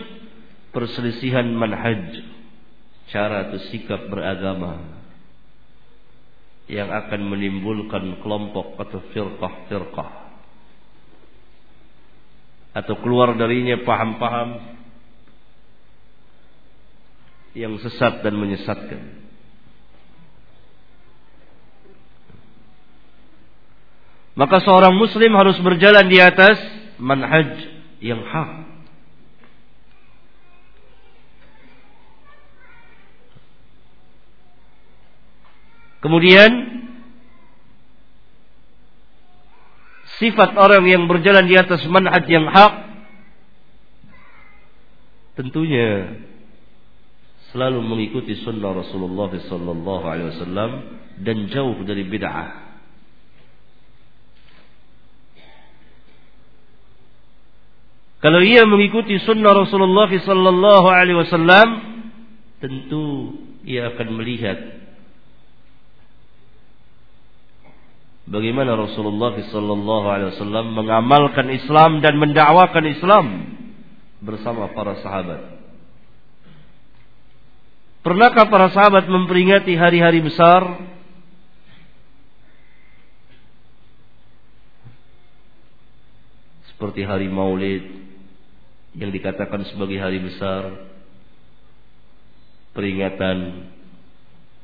Perselisihan manhaj. Cara atau sikap beragama. Yang akan menimbulkan kelompok atau firqah-firqah. Atau keluar darinya paham-paham yang sesat dan menyesatkan. Maka seorang muslim harus berjalan di atas manhaj yang hak Kemudian sifat orang yang berjalan di atas manhaj yang hak tentunya selalu mengikuti sunnah Rasulullah sallallahu alaihi wasallam dan jauh dari bid'ah. Ah. Kalau ia mengikuti sunnah Rasulullah sallallahu alaihi wasallam, tentu ia akan melihat bagaimana Rasulullah sallallahu alaihi wasallam mengamalkan Islam dan mendakwakan Islam bersama para sahabat. Pernahkah para sahabat memperingati hari-hari besar? Seperti hari Maulid yang dikatakan sebagai hari besar, peringatan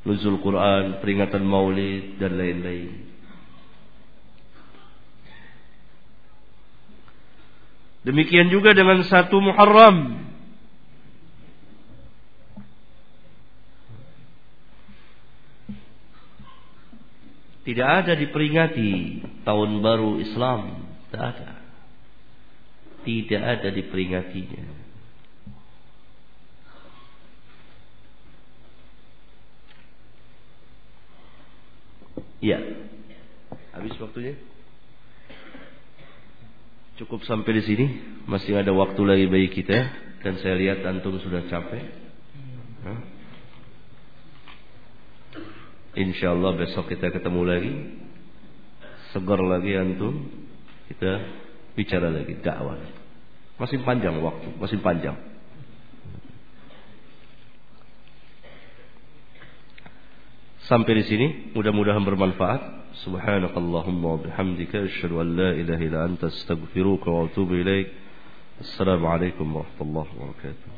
nuzul Quran, peringatan Maulid dan lain-lain. Demikian juga dengan satu Muharram Tidak ada diperingati tahun baru Islam. Tidak ada. Tidak ada diperingatinya. Ya. Habis waktunya? Cukup sampai di sini. Masih ada waktu lagi bagi kita. Dan saya lihat antum sudah capek. Hah? Insyaallah besok kita ketemu lagi. Segar lagi antum. Kita bicara lagi dakwah. Masih panjang waktu, masih panjang. Sampai di sini, mudah-mudahan bermanfaat. Subhanakallahumma wa bihamdika asyhadu an la ilaha illa anta astaghfiruka wa atubu ilaik. Assalamualaikum warahmatullahi wabarakatuh.